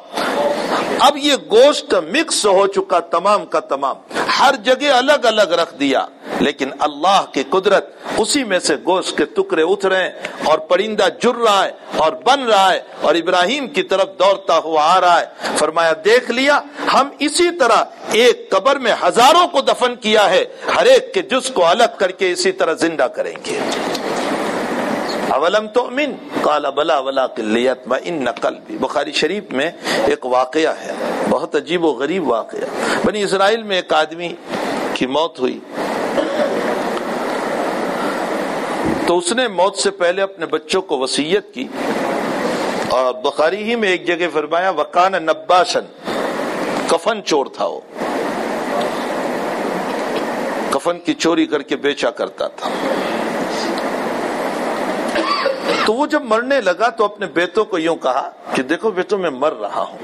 Speaker 1: اب یہ گوشت مکس ہو چکا تمام کا تمام ہر جگہ الگ الگ رکھ دیا لیکن اللہ کی قدرت اسی میں سے گوشت کے ٹکڑے اتر رہے ہیں اور پرندہ جر رہا ہے اور بن رہا ہے اور ابراہیم کی طرف دوڑتا ہوا آ رہا ہے فرمایا دیکھ لیا ہم اسی طرح ایک قبر میں ہزاروں کو دفن کیا ہے ہر ایک کے جس کو الگ کر کے اسی طرح زندہ کریں گے اولم تو امن کالا بلا ولا کلیت و ان بخاری شریف میں ایک واقعہ ہے، بہت عجیب و غریب واقعہ. بنی اسرائیل میں ایک آدمی کی موت ہوئی۔ تو اس نے موت سے پہلے اپنے بچوں کو وسیعت کی، اور بخاری ہی میں ایک جگہ فرمایا وکان نباشن، کفن چور تھا وہ۔ کفن کی چوری کر کے بیچا کرتا تھا۔ تو وہ جب مرنے لگا تو اپنے بیٹوں کو یوں کہا کہ دیکھو بیٹوں، میں مر رہا ہوں۔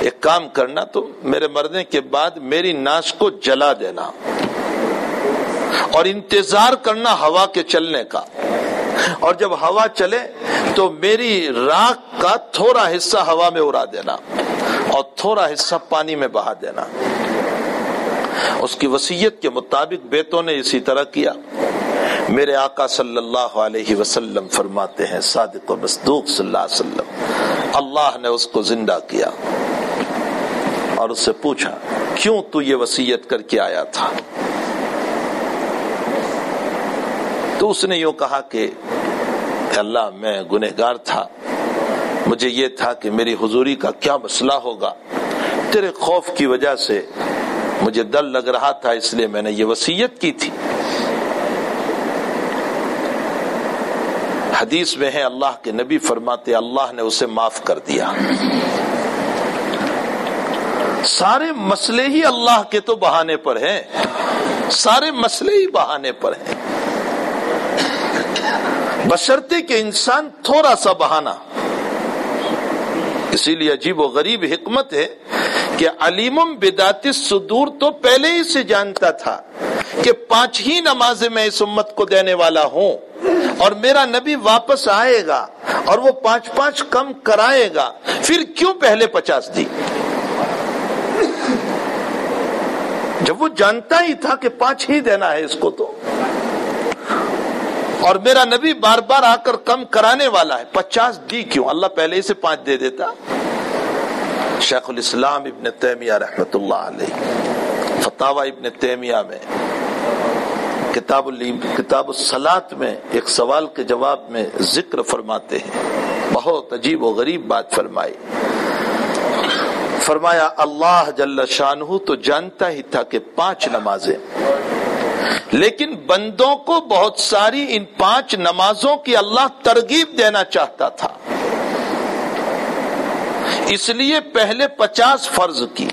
Speaker 1: ایک کام کرنا تو میرے مرنے کے بعد میری ناش کو جلا دینا۔ اور انتظار کرنا ہوا کے چلنے کا۔ اور جب ہوا چلے تو میری راک کا تھوڑا حصہ ہوا میں اڑا دینا اور تھوڑا حصہ پانی میں بہا دینا۔ اس کی وسیعت کے مطابق بیتوں نے اسی طرح کیا۔ میرے آقا صلی اللہ علیہ وسلم فرماتے ہیں، صادق و مصدوق صلی اللہ علیہ وسلم، اللہ نے اس کو زندہ کیا اور اس سے پوچھا، کیوں تو یہ وسیعت کر کے آیا تھا؟ تو اس نے یوں کہا کہ اللہ، میں گنہگار تھا۔ مجھے یہ تھا کہ میری حضوری کا کیا مسئلہ ہوگا؟ تیرے خوف کی وجہ سے مجھے ڈر لگ رہا تھا، اس لیے میں نے یہ وسیعت کی تھی۔ حدیث میں ہے، اللہ کے نبی فرماتے اللہ نے اسے معاف کر دیا۔ سارے مسئلے ہی اللہ کے تو بہانے پر ہیں۔ سارے مسئلے ہی بہانے پر ہیں۔ بشرتے کہ انسان تھوڑا سا بہانا اسی لیے عجیب و غریب حکمت ہے کہ علیمم بدات صدور تو پہلے ہی سے جانتا تھا کہ پانچ ہی نماز میں اس امت کو دینے والا ہوں۔ اور میرا نبی واپس آئے گا اور وہ پانچ پانچ کم کرائے گا۔ پھر کیوں پہلے پچاس دی؟ جب وہ جانتا ہی تھا کہ پانچ ہی دینا ہے اس کو تو۔ اور میرا نبی بار بار آ کر کم کرانے والا ہے۔ پچاس دی کیوں؟ اللہ پہلے ہی سے پانچ دے دیتا۔ شیخ الاسلام ابن تیمیہ رحمت اللہ علیہ فتح ابن تیمیہ میں۔ کتاب کتاب السلات میں ایک سوال کے جواب میں ذکر فرماتے ہیں۔ بہت عجیب و غریب بات فرمائی۔ فرمایا، اللہ جل شانہ تو جانتا ہی تھا کہ پانچ نمازیں۔ لیکن بندوں کو بہت ساری ان پانچ نمازوں کی اللہ ترغیب دینا چاہتا تھا۔ اس لیے پہلے پچاس فرض کی۔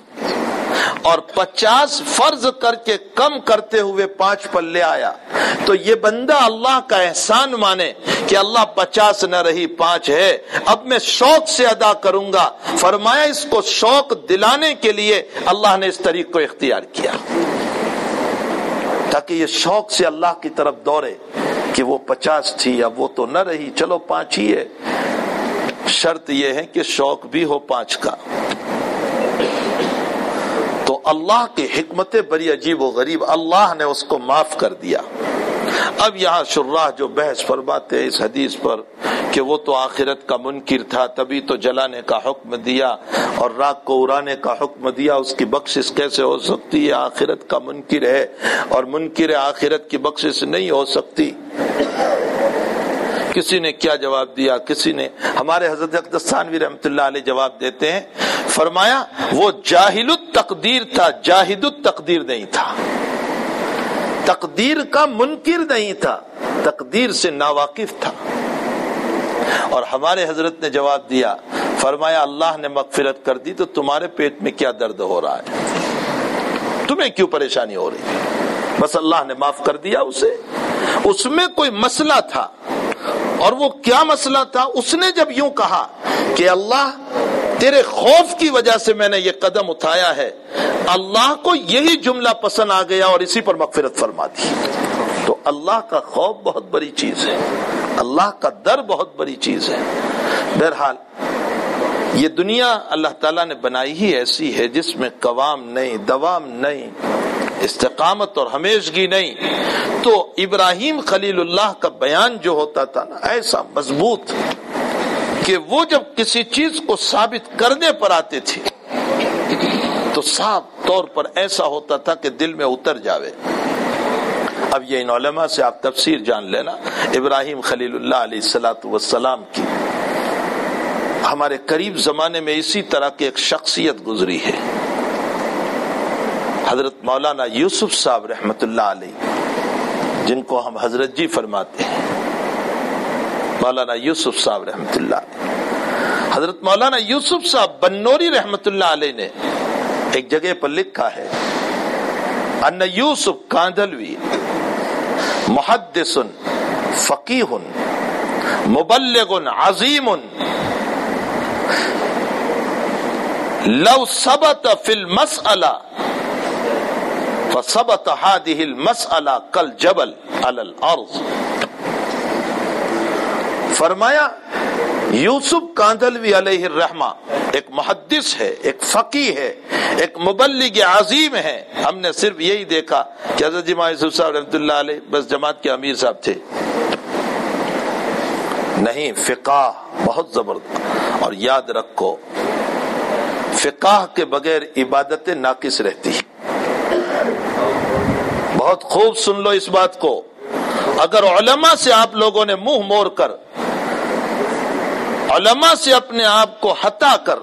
Speaker 1: اور پچاس فرض کر کے کم کرتے ہوئے پانچ پر لے آیا۔ تو یہ بندہ اللہ کا احسان مانے کہ اللہ پچاس نہ رہی، پانچ ہے۔ اب میں شوق سے ادا کروں گا۔ فرمایا، اس کو شوق دلانے کے لیے اللہ نے اس طریق کو اختیار کیا۔ تاکہ یہ شوق سے اللہ کی طرف دوڑے کہ وہ پچاس تھی یا وہ تو نہ رہی، چلو پانچ ہی ہے۔ شرط یہ ہے کہ شوق بھی ہو پانچ کا۔ اللہ کی حکمت بڑی عجیب و غریب، اللہ نے اس کو معاف کر دیا۔ اب یہاں شراہ جو بحث فرماتے ہیں اس حدیث پر کہ وہ تو آخرت کا منکر تھا، تبھی تو جلانے کا حکم دیا اور راک کو اڑانے کا حکم دیا، اس کی بخشش کیسے ہو سکتی؟ ہے آخرت کا منکر ہے اور منکر آخرت کی بخشش نہیں ہو سکتی۔ کسی نے کیا جواب دیا؟ کسی نے؟ ہمارے حضرت اقدستانوی رحمت اللہ علیہ جواب دیتے ہیں، فرمایا، وہ جاہل التقدیر تھا، جاہد التقدیر نہیں تھا۔ تقدیر کا منکر نہیں تھا، تقدیر سے ناواقف تھا۔ اور ہمارے حضرت نے جواب دیا، فرمایا، اللہ نے مغفرت کر دی تو تمہارے پیٹ میں کیا درد ہو رہا ہے؟ تمہیں کیوں پریشانی ہو رہی؟ بس اللہ نے معاف کر دیا اسے۔ اس میں کوئی مسئلہ تھا۔ اور وہ کیا مسئلہ تھا؟ اس نے جب یوں کہا کہ اللہ تیرے خوف کی وجہ سے میں نے یہ قدم اٹھایا ہے، اللہ کو یہی جملہ پسند آ گیا اور اسی پر مغفرت فرما دی۔ تو اللہ کا خوف بہت بڑی چیز ہے۔ اللہ کا در بہت بڑی چیز ہے۔ بہرحال، یہ دنیا اللہ تعالیٰ نے بنائی ہی ایسی ہے جس میں قوام نہیں، دوام نہیں۔ استقامت اور ہمیشگی نہیں، تو ابراہیم خلیل اللہ کا بیان جو ہوتا تھا نا، ایسا مضبوط کہ وہ جب کسی چیز کو ثابت کرنے پر آتے تھے، تو صاف طور پر ایسا ہوتا تھا کہ دل میں اتر جاوے۔ اب یہ ان علماء سے آپ تفسیر جان لینا، ابراہیم خلیل اللہ علیہ السلاۃ والسلام کی۔ ہمارے قریب زمانے میں اسی طرح کی ایک شخصیت گزری ہے۔ مولانا یوسف صاحب رحمت اللہ علیہ، جن کو ہم حضرت جی فرماتے ہیں۔ مولانا یوسف صاحب رحمت اللہ علیہ۔ حضرت مولانا یوسف صاحب بنوری رحمت اللہ علیہ نے ایک جگہ پر لکھا ہے، ان یوسف کاندلوی محدث فقیح مبلغ عظیم۔ لو ثبت فی المسئلہ فثبت هذه المسئلہ کل جبل الارض فرمایا، یوسف کاندلوی علیہ الرحمہ ایک محدث ہے، ایک فقی ہے، ایک مبلغ عظیم ہے۔ ہم نے صرف یہی دیکھا کہ حضرت جمع یوسف صاحب رحمۃ اللہ علیہ بس جماعت کے امیر صاحب تھے۔ نہیں، فقہ بہت زبردست۔ اور یاد رکھو، فقہ کے بغیر عبادت ناقص رہتی۔ بہت خوب سن لو اس بات کو۔ اگر علماء سے آپ لوگوں نے منہ مور کر، علماء سے اپنے آپ کو ہٹا کر،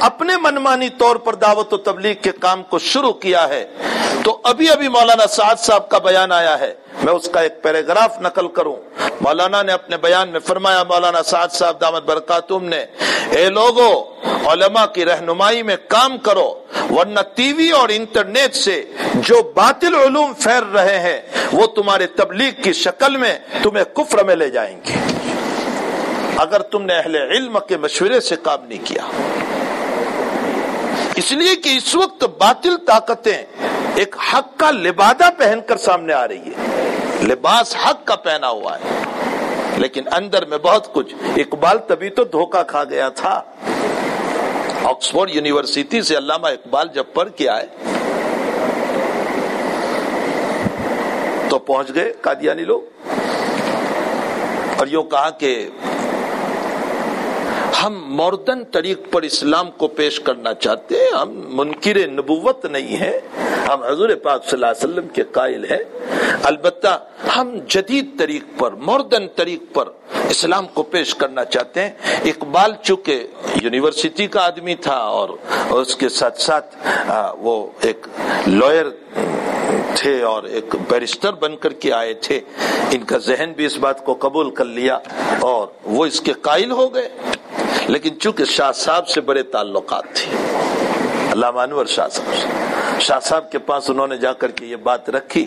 Speaker 1: اپنے منمانی طور پر دعوت و تبلیغ کے کام کو شروع کیا ہے تو ابھی ابھی مولانا سعد صاحب کا بیان آیا ہے۔ میں اس کا ایک پیراگراف نقل کروں۔ مولانا نے اپنے بیان میں فرمایا، مولانا سعد صاحب دامت برکاتم نے، اے لوگوں علماء کی رہنمائی میں کام کرو، ورنہ ٹی وی اور انٹرنیٹ سے جو باطل علوم پھیر رہے ہیں، وہ تمہارے تبلیغ کی شکل میں تمہیں کفر میں لے جائیں گے۔ اگر تم نے اہل علم کے مشورے سے کام نہیں کیا۔ اس لیے کہ اس وقت باطل طاقتیں ایک حق کا لبادہ پہن کر سامنے آ رہی ہے۔ لباس حق کا پہنا ہوا ہے۔ لیکن اندر میں بہت کچھ۔ اقبال تبھی تو دھوکا کھا گیا تھا۔ آکسفورڈ یونیورسٹی سے علامہ اقبال جب پڑھ کے آئے تو پہنچ گئے قادیانی لوگ۔ اور یوں کہا کہ ہم موردن طریق پر اسلام کو پیش کرنا چاہتے ہیں، ہم منکر نبوت نہیں ہیں۔ ہم حضور پاک صلی اللہ علیہ وسلم کے قائل ہیں، البتہ ہم جدید طریق پر موردن طریق پر اسلام کو پیش کرنا چاہتے ہیں۔ اقبال چونکہ یونیورسٹی کا آدمی تھا اور اس کے ساتھ ساتھ وہ ایک لوئر تھے اور ایک بیرسٹر بن کر کے آئے تھے۔ ان کا ذہن بھی اس بات کو قبول کر لیا اور وہ اس کے قائل ہو گئے۔ لیکن چونکہ شاہ صاحب سے بڑے تعلقات تھے، علامہ انور شاہ صاحب سے۔ شاہ صاحب کے پاس انہوں نے جا کر کے یہ بات رکھی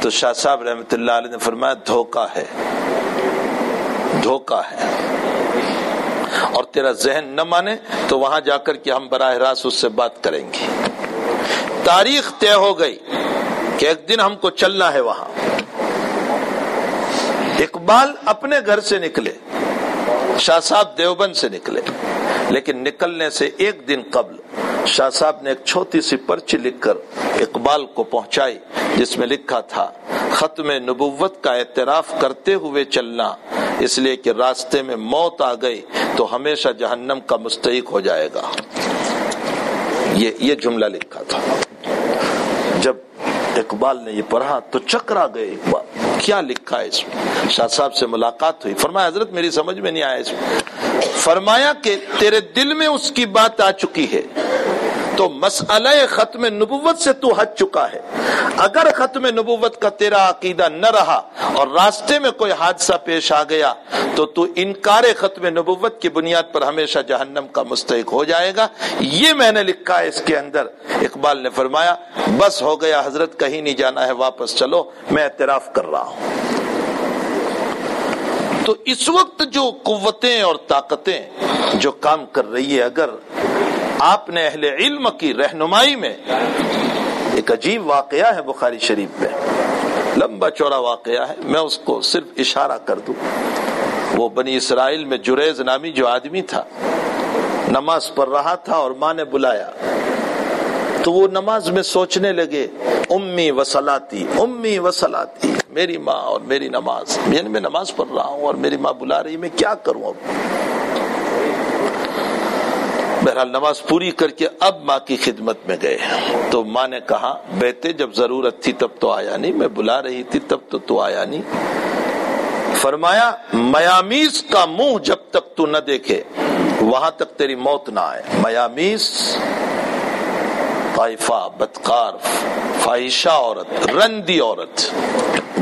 Speaker 1: تو شاہ صاحب رحمت اللہ علیہ نے فرمایا دھوکا ہے۔ دھوکا ہے۔ اور تیرا ذہن نہ مانے تو وہاں جا کر کے ہم براہ راست اس سے بات کریں گے۔ تاریخ طے ہو گئی کہ ایک دن ہم کو چلنا ہے وہاں۔ اقبال اپنے گھر سے نکلے، شاہ صاحب دیوبند سے نکلے۔ لیکن نکلنے سے ایک دن قبل شاہ صاحب نے ایک چھوٹی سی پرچی لکھ کر اقبال کو پہنچائی، جس میں لکھا تھا، ختم نبوت کا اعتراف کرتے ہوئے چلنا، اس لیے کہ راستے میں موت آ گئی تو ہمیشہ جہنم کا مستحق ہو جائے گا۔ یہ یہ جملہ لکھا تھا۔ جب اقبال نے یہ پڑھا تو چکرا گئے۔ اقبال کیا لکھا ہے اس میں؟ شاہ صاحب سے ملاقات ہوئی۔ فرمایا، حضرت میری سمجھ میں نہیں آیا اس میں۔ فرمایا کہ تیرے دل میں اس کی بات آ چکی ہے۔ تو مسئلہ ختم نبوت سے تو ہٹ چکا ہے۔ اگر ختم نبوت کا تیرا عقیدہ نہ رہا اور راستے میں کوئی حادثہ پیش آ گیا، تو تو انکار ختم نبوت کی بنیاد پر ہمیشہ جہنم کا مستحق ہو جائے گا۔ یہ میں نے لکھا ہے اس کے اندر۔ اقبال نے فرمایا، بس ہو گیا، حضرت کہیں نہیں جانا ہے، واپس چلو، میں اعتراف کر رہا ہوں۔ تو اس وقت جو قوتیں اور طاقتیں جو کام کر رہی ہے، اگر آپ نے اہل علم کی رہنمائی میں ایک عجیب واقعہ ہے بخاری شریف میں، لمبا چوڑا واقعہ ہے، میں اس کو صرف اشارہ کر دوں۔ وہ بنی اسرائیل میں جریز نامی جو آدمی تھا، نماز پڑھ رہا تھا اور ماں نے بلایا۔ تو وہ نماز میں سوچنے لگے، امی وسلاتی امی وسلاتی میری ماں اور میری نماز۔ یعنی میں نماز پڑھ رہا ہوں اور میری ماں بلا رہی، میں کیا کروں اب؟ بہرحال نماز پوری کر کے اب ماں کی خدمت میں گئے۔ تو ماں نے کہا، بیٹے، جب ضرورت تھی تب تو آیا نہیں، میں بلا رہی تھی تب تو تو آیا نہیں۔ فرمایا، میامیز کا منہ جب تک تو نہ دیکھے، وہاں تک تیری موت نہ آئے۔ میامیز طائفہ، بدکار فائشہ عورت، رندی عورت،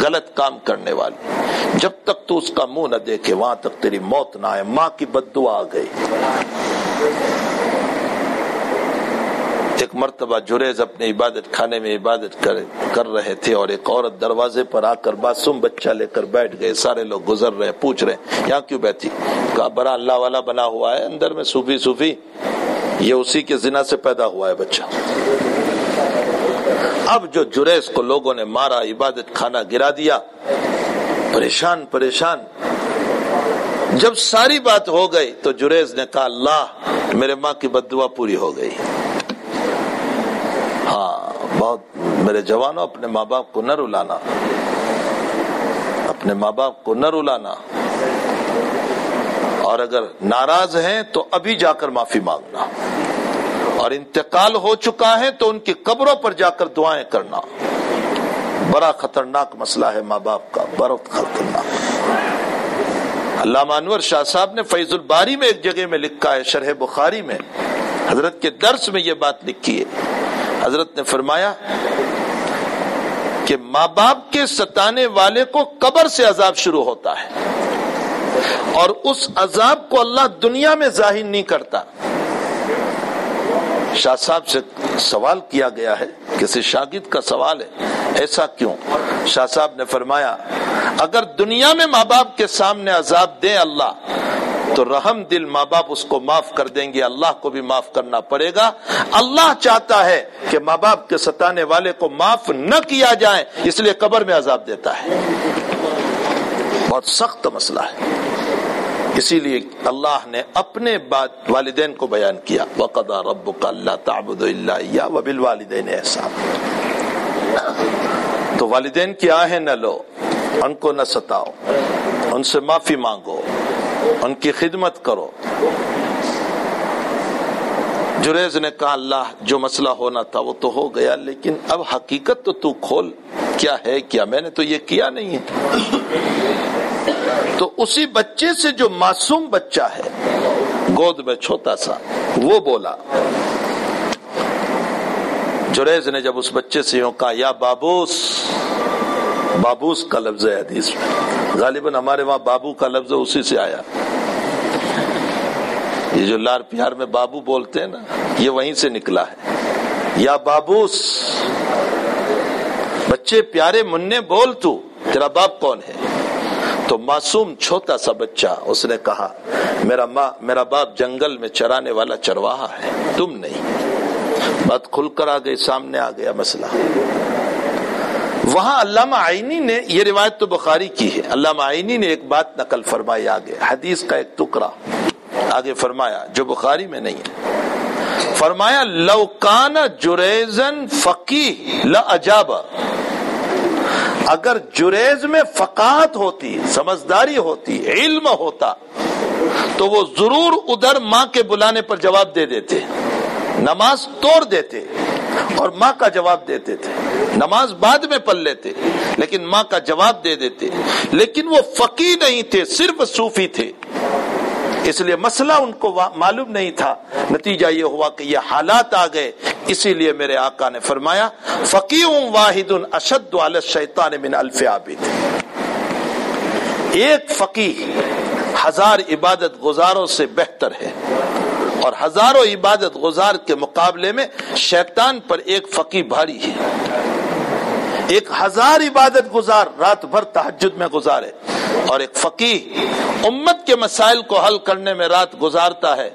Speaker 1: غلط کام کرنے والی۔ جب تک تو اس کا منہ نہ دیکھے، وہاں تک تیری موت نہ آئے، ماں کی بد دعا آ گئی۔ ایک مرتبہ جریز اپنے عبادت خانے میں عبادت کر کر رہے تھے اور ایک عورت دروازے پر آ کر معصوم بچہ لے کر بیٹھ گئے۔ سارے لوگ گزر رہے، پوچھ رہے، یہاں کیوں بیٹھی؟ کہا بڑا اللہ والا بنا ہوا ہے، اندر میں صوفی صوفی۔ یہ اسی کے زنا سے پیدا ہوا ہے بچہ۔ اب جو جریز کو لوگوں نے مارا، عبادت کھانا گرا دیا، پریشان پریشان۔ جب ساری بات ہو گئی تو جریز نے کہا، اللہ، میرے ماں کی بد دعا پوری ہو گئی۔ ہاں بہت میرے جوانوں، اپنے ماں باپ کو نہ رلانا۔ اپنے ماں باپ کو نہ رلانا۔ اور اگر ناراض ہیں تو ابھی جا کر معافی مانگنا۔ اور انتقال ہو چکا ہے تو ان کی قبروں پر جا کر دعائیں کرنا۔ بڑا خطرناک مسئلہ ہے ماں باپ کا بہت خطرناک علامہ انور شاہ صاحب نے فیض الباری میں ایک جگہ میں لکھا ہے، شرح بخاری میں۔ حضرت کے درس میں یہ بات لکھی ہے۔ حضرت نے فرمایا کہ ماں باپ کے ستانے والے کو قبر سے عذاب شروع ہوتا ہے۔ اور اس عذاب کو اللہ دنیا میں ظاہر نہیں کرتا۔ شاہ صاحب سے سوال کیا گیا ہے، کسی شاگرد کا سوال ہے، ایسا کیوں؟ شاہ صاحب نے فرمایا، اگر دنیا میں ماں باپ کے سامنے عذاب دے اللہ، تو رحم دل ماں باپ اس کو معاف کر دیں گے، اللہ کو بھی معاف کرنا پڑے گا۔ اللہ چاہتا ہے کہ ماں باپ کے ستانے والے کو معاف نہ کیا جائے، اس لیے قبر میں عذاب دیتا ہے۔ بہت سخت مسئلہ ہے۔ اسی لیے اللہ نے اپنے بات والدین کو بیان کیا۔ وقدا رب کا اللہ تعبد اللہ و والدین احسان تو والدین کی آہیں نہ لو، ان کو نہ ستاؤ، ان سے معافی مانگو، ان کی خدمت کرو۔ جریز نے کہا، اللہ، جو مسئلہ ہونا تھا وہ تو ہو گیا، لیکن اب حقیقت تو تو کھول، کیا ہے، کیا میں نے تو یہ کیا نہیں ہے۔ تو اسی بچے سے جو معصوم بچہ ہے، گود میں چھوٹا سا، وہ بولا، جریز نے جب اس بچے سے یوں کہا، یا بابوس بابوس کا لفظ ہے حدیث میں۔ غالباً ہمارے وہاں بابو کا لفظ اسی سے آیا۔ یہ جو لار پیار میں بابو بولتے ہیں نا، یہ وہیں سے نکلا ہے۔ یا بابوس، بچے پیارے مننے بول تو، تیرا باپ کون ہے؟ تو معصوم چھوٹا سا بچہ اس نے کہا، میرا ماں، میرا باپ جنگل میں چرانے والا چرواہا ہے، تم نہیں. بات کھل کر آ گئی، سامنے آ گیا مسئلہ۔ وہاں علامہ آئینی نے یہ روایت تو بخاری کی ہے۔ علامہ آئینی نے ایک بات نقل فرمائی آگے۔ حدیث کا ایک ٹکڑا آگے فرمایا جو بخاری میں نہیں ہے۔ فرمایا لوکان جریزن فقی لجاب اگر جریز میں فقاہت ہوتی، سمجھداری ہوتی، علم ہوتا، تو وہ ضرور ادھر ماں کے بلانے پر جواب دے دیتے، نماز توڑ دیتے اور ماں کا جواب دیتے تھے۔ نماز بعد میں پڑھ لیتے، لیکن ماں کا جواب دے دیتے۔ لیکن وہ فقی نہیں تھے، صرف صوفی تھے۔ اس لیے مسئلہ ان کو معلوم نہیں تھا۔ نتیجہ یہ ہوا کہ یہ حالات آ گئے۔ اسی لیے میرے آقا نے فرمایا فقی واحد اشد شیطان من الف عابد. ایک فقی ہزار عبادت گزاروں سے بہتر ہے اور ہزاروں عبادت گزار کے مقابلے میں شیطان پر ایک فقی بھاری ہے۔ ایک ہزار عبادت گزار، رات بھر تحجد میں گزارے۔ اور ایک فقی امت کے مسائل کو حل کرنے میں رات گزارتا ہے۔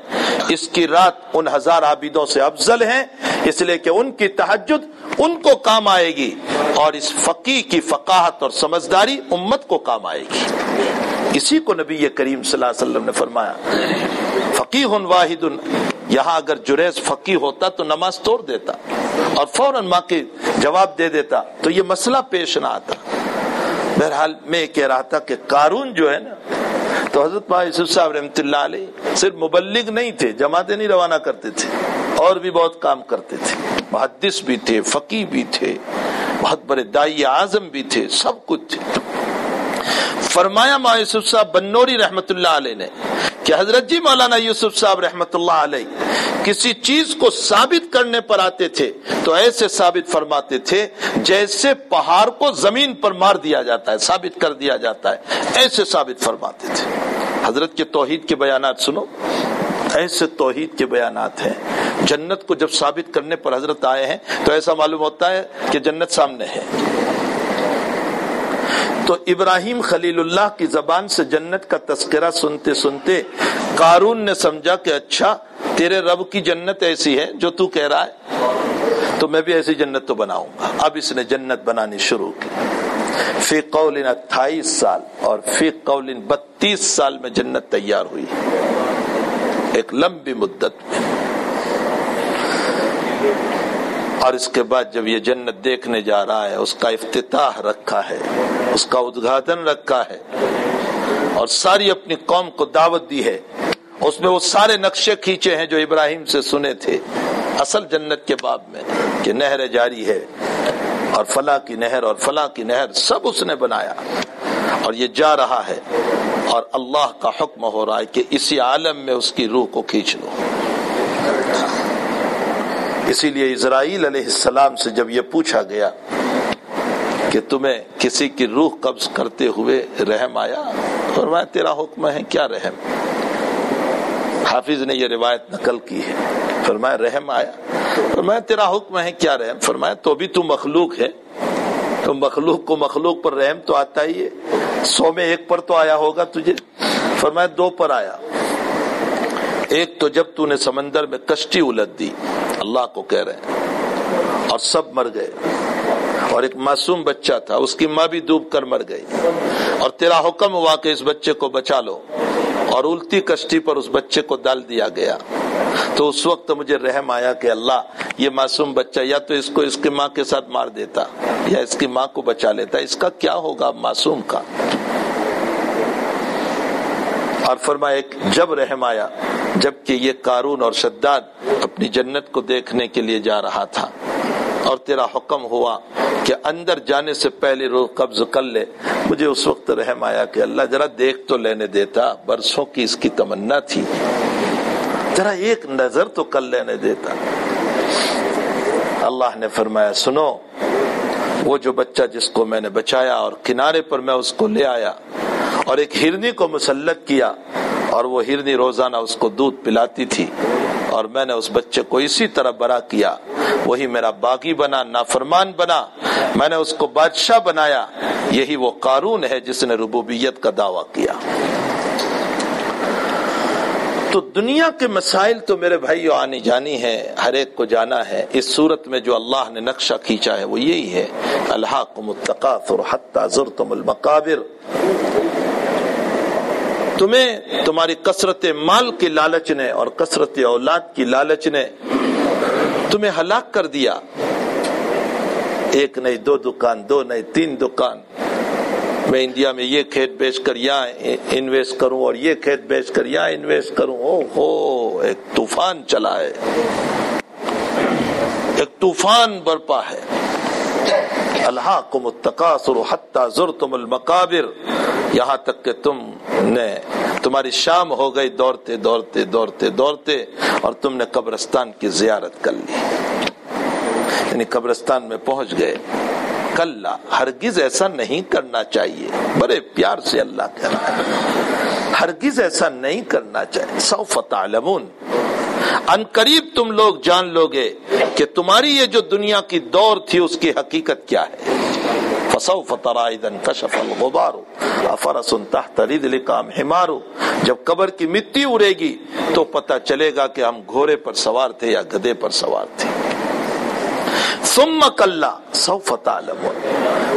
Speaker 1: اس کی رات ان ہزار عابدوں سے افضل ہیں، اس لیے کہ ان کی تحجد ان کو کام آئے گی۔ اور اس فقی کی فقاہت اور سمجھداری امت کو کام آئے گی۔ اسی کو نبی کریم صلی اللہ علیہ وسلم نے فرمایا۔ فقی واحد یہاں اگر جریز فقی ہوتا تو نماز توڑ دیتا اور فوراً ماں کے جواب دے دیتا، تو یہ مسئلہ پیش نہ آتا۔ بہرحال میں کہہ رہا تھا کہ قارون جو ہے نا، تو حضرت یوسف صاحب رحمۃ اللہ علیہ صرف مبلغ نہیں تھے، جماعتیں نہیں روانہ کرتے تھے، اور بھی بہت کام کرتے تھے۔ محدث بھی تھے فقی بھی تھے، بہت بڑے دائی اعظم بھی تھے، سب کچھ تھے۔ فرمایا ما یوسف صاحب بنوری رحمت اللہ علیہ نے کہ حضرت جی مولانا یوسف صاحب رحمت اللہ علیہ کسی چیز کو ثابت کرنے پر آتے تھے تو ایسے ثابت فرماتے تھے جیسے پہاڑ کو زمین پر مار دیا جاتا ہے، ثابت کر دیا جاتا ہے۔ ایسے ثابت فرماتے تھے۔ حضرت کے توحید کے بیانات سنو۔ ایسے توحید کے بیانات ہیں۔ جنت کو جب ثابت کرنے پر حضرت آئے ہیں تو ایسا معلوم ہوتا ہے کہ جنت سامنے ہے۔ تو ابراہیم خلیل اللہ کی زبان سے جنت کا تذکرہ سنتے سنتے قارون نے سمجھا کہ اچھا تیرے رب کی جنت ایسی ہے جو تو کہہ رہا ہے، تو میں بھی ایسی جنت تو بناؤں گا۔ اب اس نے جنت بنانی شروع کی۔ فی قول اٹھائیس سال اور فی قول بتیس سال میں جنت تیار ہوئی۔ ایک لمبی مدت میں۔ اور اس کے بعد جب یہ جنت دیکھنے جا رہا ہے، اس کا افتتاح رکھا ہے۔ اس کا ادھاٹن رکھا ہے اور ساری اپنی قوم کو دعوت دی ہے اس میں وہ سارے نقشے کھینچے ہیں جو ابراہیم سے سنے تھے۔ اصل جنت کے باب میں کہ نہر جاری ہے اور فلاں کی نہر اور فلاں کی نہر سب اس نے بنایا اور یہ جا رہا ہے اور اللہ کا حکم ہو رہا ہے کہ اسی عالم میں اس کی روح کو کھینچ لو۔ اسی لیے اسرائیل علیہ السلام سے جب یہ پوچھا گیا کہ تمہیں کسی کی روح قبض کرتے ہوئے رحم آیا؟ فرمایا، تیرا حکم ہے، کیا رحم؟ حافظ نے یہ روایت نقل کی ہے۔ فرمایا، رحم آیا۔ فرمایا، تیرا حکم ہے، کیا رحم؟ فرمایا، تو بھی تو مخلوق ہے۔ تو مخلوق کو مخلوق پر رحم تو آتا ہی ہے۔ سو میں ایک پر تو آیا ہوگا تجھے۔ فرمایا، دو پر آیا۔ ایک تو جب تو نے سمندر میں کشتی الٹ دی، اللہ کو کہہ رہے ہیں، اور سب مر گئے۔ اور ایک معصوم بچہ تھا، اس کی ماں بھی ڈوب کر مر گئی۔ اور تیرا حکم ہوا کہ اس بچے کو بچا لو۔ اور الٹی کشتی پر اس بچے کو ڈال دیا گیا۔ تو اس وقت مجھے رحم آیا کہ اللہ، یہ معصوم بچہ یا تو اس کو اس کی ماں کے ساتھ مار دیتا، یا اس کی ماں کو بچا لیتا۔ اس کا کیا ہوگا معصوم کا؟ اور فرما ایک جب رحم آیا، جبکہ یہ کارون اور شداد اپنی جنت کو دیکھنے کے لیے جا رہا تھا۔ اور تیرا حکم ہوا کہ اندر جانے سے پہلے روح قبض کر لے۔ مجھے اس وقت رحم آیا کہ اللہ ذرا دیکھ تو لینے دیتا، برسوں کی اس کی تمنا تھی۔ ذرا ایک نظر تو کر لینے دیتا۔ اللہ نے فرمایا، سنو، وہ جو بچہ جس کو میں نے بچایا اور کنارے پر میں اس کو لے آیا اور ایک ہرنی کو مسلط کیا اور وہ ہرنی روزانہ اس کو دودھ پلاتی تھی۔ اور میں نے اس بچے کو اسی طرح برا کیا۔ وہی میرا باغی بنا، نافرمان بنا۔ میں نے اس کو بادشاہ بنایا۔ یہی وہ قارون ہے جس نے ربوبیت کا دعویٰ کیا۔ تو دنیا کے مسائل تو میرے بھائیو آنی جانی ہے ہر ایک کو جانا ہے۔ اس صورت میں جو اللہ نے نقشہ کھینچا ہے وہ یہی ہے۔ اللہ کو متقاثر حتی زرتم المقابر۔ تمہیں تمہاری کثرت مال کی لالچ نے اور کثرت اولاد کی لالچ نے تمہیں ہلاک کر دیا۔ ایک نہیں، دو دکان، دو نہیں، تین دکان۔ میں انڈیا میں یہ کھیت بیچ کر یہاں انویسٹ کروں اور یہ کھیت بیچ کر یہاں انویسٹ کروں۔ او ہو ایک طوفان چلا ہے۔ ایک طوفان برپا ہے۔ اللہ کو متقاصر حتی زرتم المقابر، یہاں تک کہ تم نے تمہاری شام ہو گئی دوڑتے دوڑتے دوڑتے دوڑتے اور تم نے قبرستان کی زیارت کر لی۔ یعنی قبرستان میں پہنچ گئے۔ کل ہرگز ایسا نہیں کرنا چاہیے۔ بڑے پیار سے اللہ کہہ رہا ہے۔ ہرگز ایسا نہیں کرنا چاہیے۔ سو فتح ان قریب تم لوگ جان لو گے کہ تمہاری یہ جو دنیا کی دور تھی، اس کی حقیقت کیا ہے۔ فسو فترائدن کشف الغبار۔ افرس تحت رجل کام جب قبر کی مٹی اڑے گی تو پتہ چلے گا کہ ہم گھوڑے پر سوار تھے یا گدے پر سوار تھے۔ ثم کلا، سوف تعلمون۔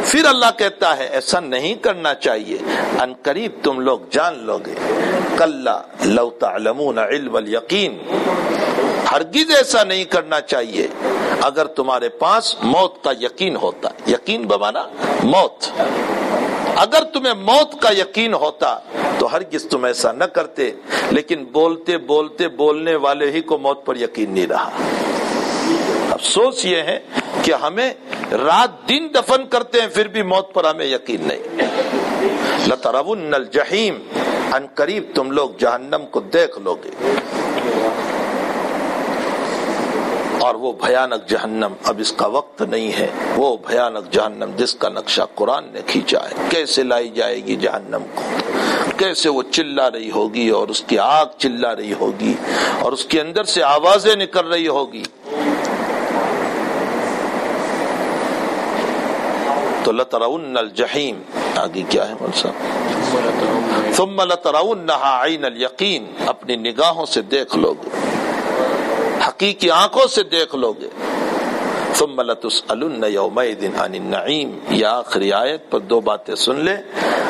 Speaker 1: پھر اللہ کہتا ہے، ایسا نہیں کرنا چاہیے۔ ان قریب تم لوگ جان لو گے۔ کلا، لو تعلمون علم الیقین۔ ہرگز ایسا نہیں کرنا چاہیے۔ اگر تمہارے پاس موت کا یقین ہوتا، یقین بمانا، موت۔ اگر تمہیں موت کا یقین ہوتا، تو ہرگز تم ایسا نہ کرتے۔ لیکن بولتے بولتے، بولنے والے ہی کو موت پر یقین نہیں رہا۔ افسوس یہ ہے کہ ہمیں رات دن دفن کرتے ہیں، پھر بھی موت پر ہمیں یقین نہیں۔ لترون الجحیم، ان قریب تم لوگ جہنم کو دیکھ لو گے۔ اور وہ بھیانک جہنم اب اس کا وقت نہیں ہے۔ وہ بھیانک جہنم جس کا نقشہ قرآن نے کھینچا ہے۔ کیسے لائی جائے گی جہنم کو؟ کیسے وہ چلا رہی ہوگی اور اس کی آگ چلا رہی ہوگی اور اس کے اندر سے آوازیں نکل رہی ہوگی؟ تو لترون الجحیم۔ آگے کیا ہے مول صاحب؟ ثم لترونها عین الیقین۔ اپنی نگاہوں سے دیکھ لو گے حقیقی آنکھوں سے دیکھ لو گے ثم لتسألن یومئذ عن النعیم۔ یہ آخری آیت پر دو باتیں سن لے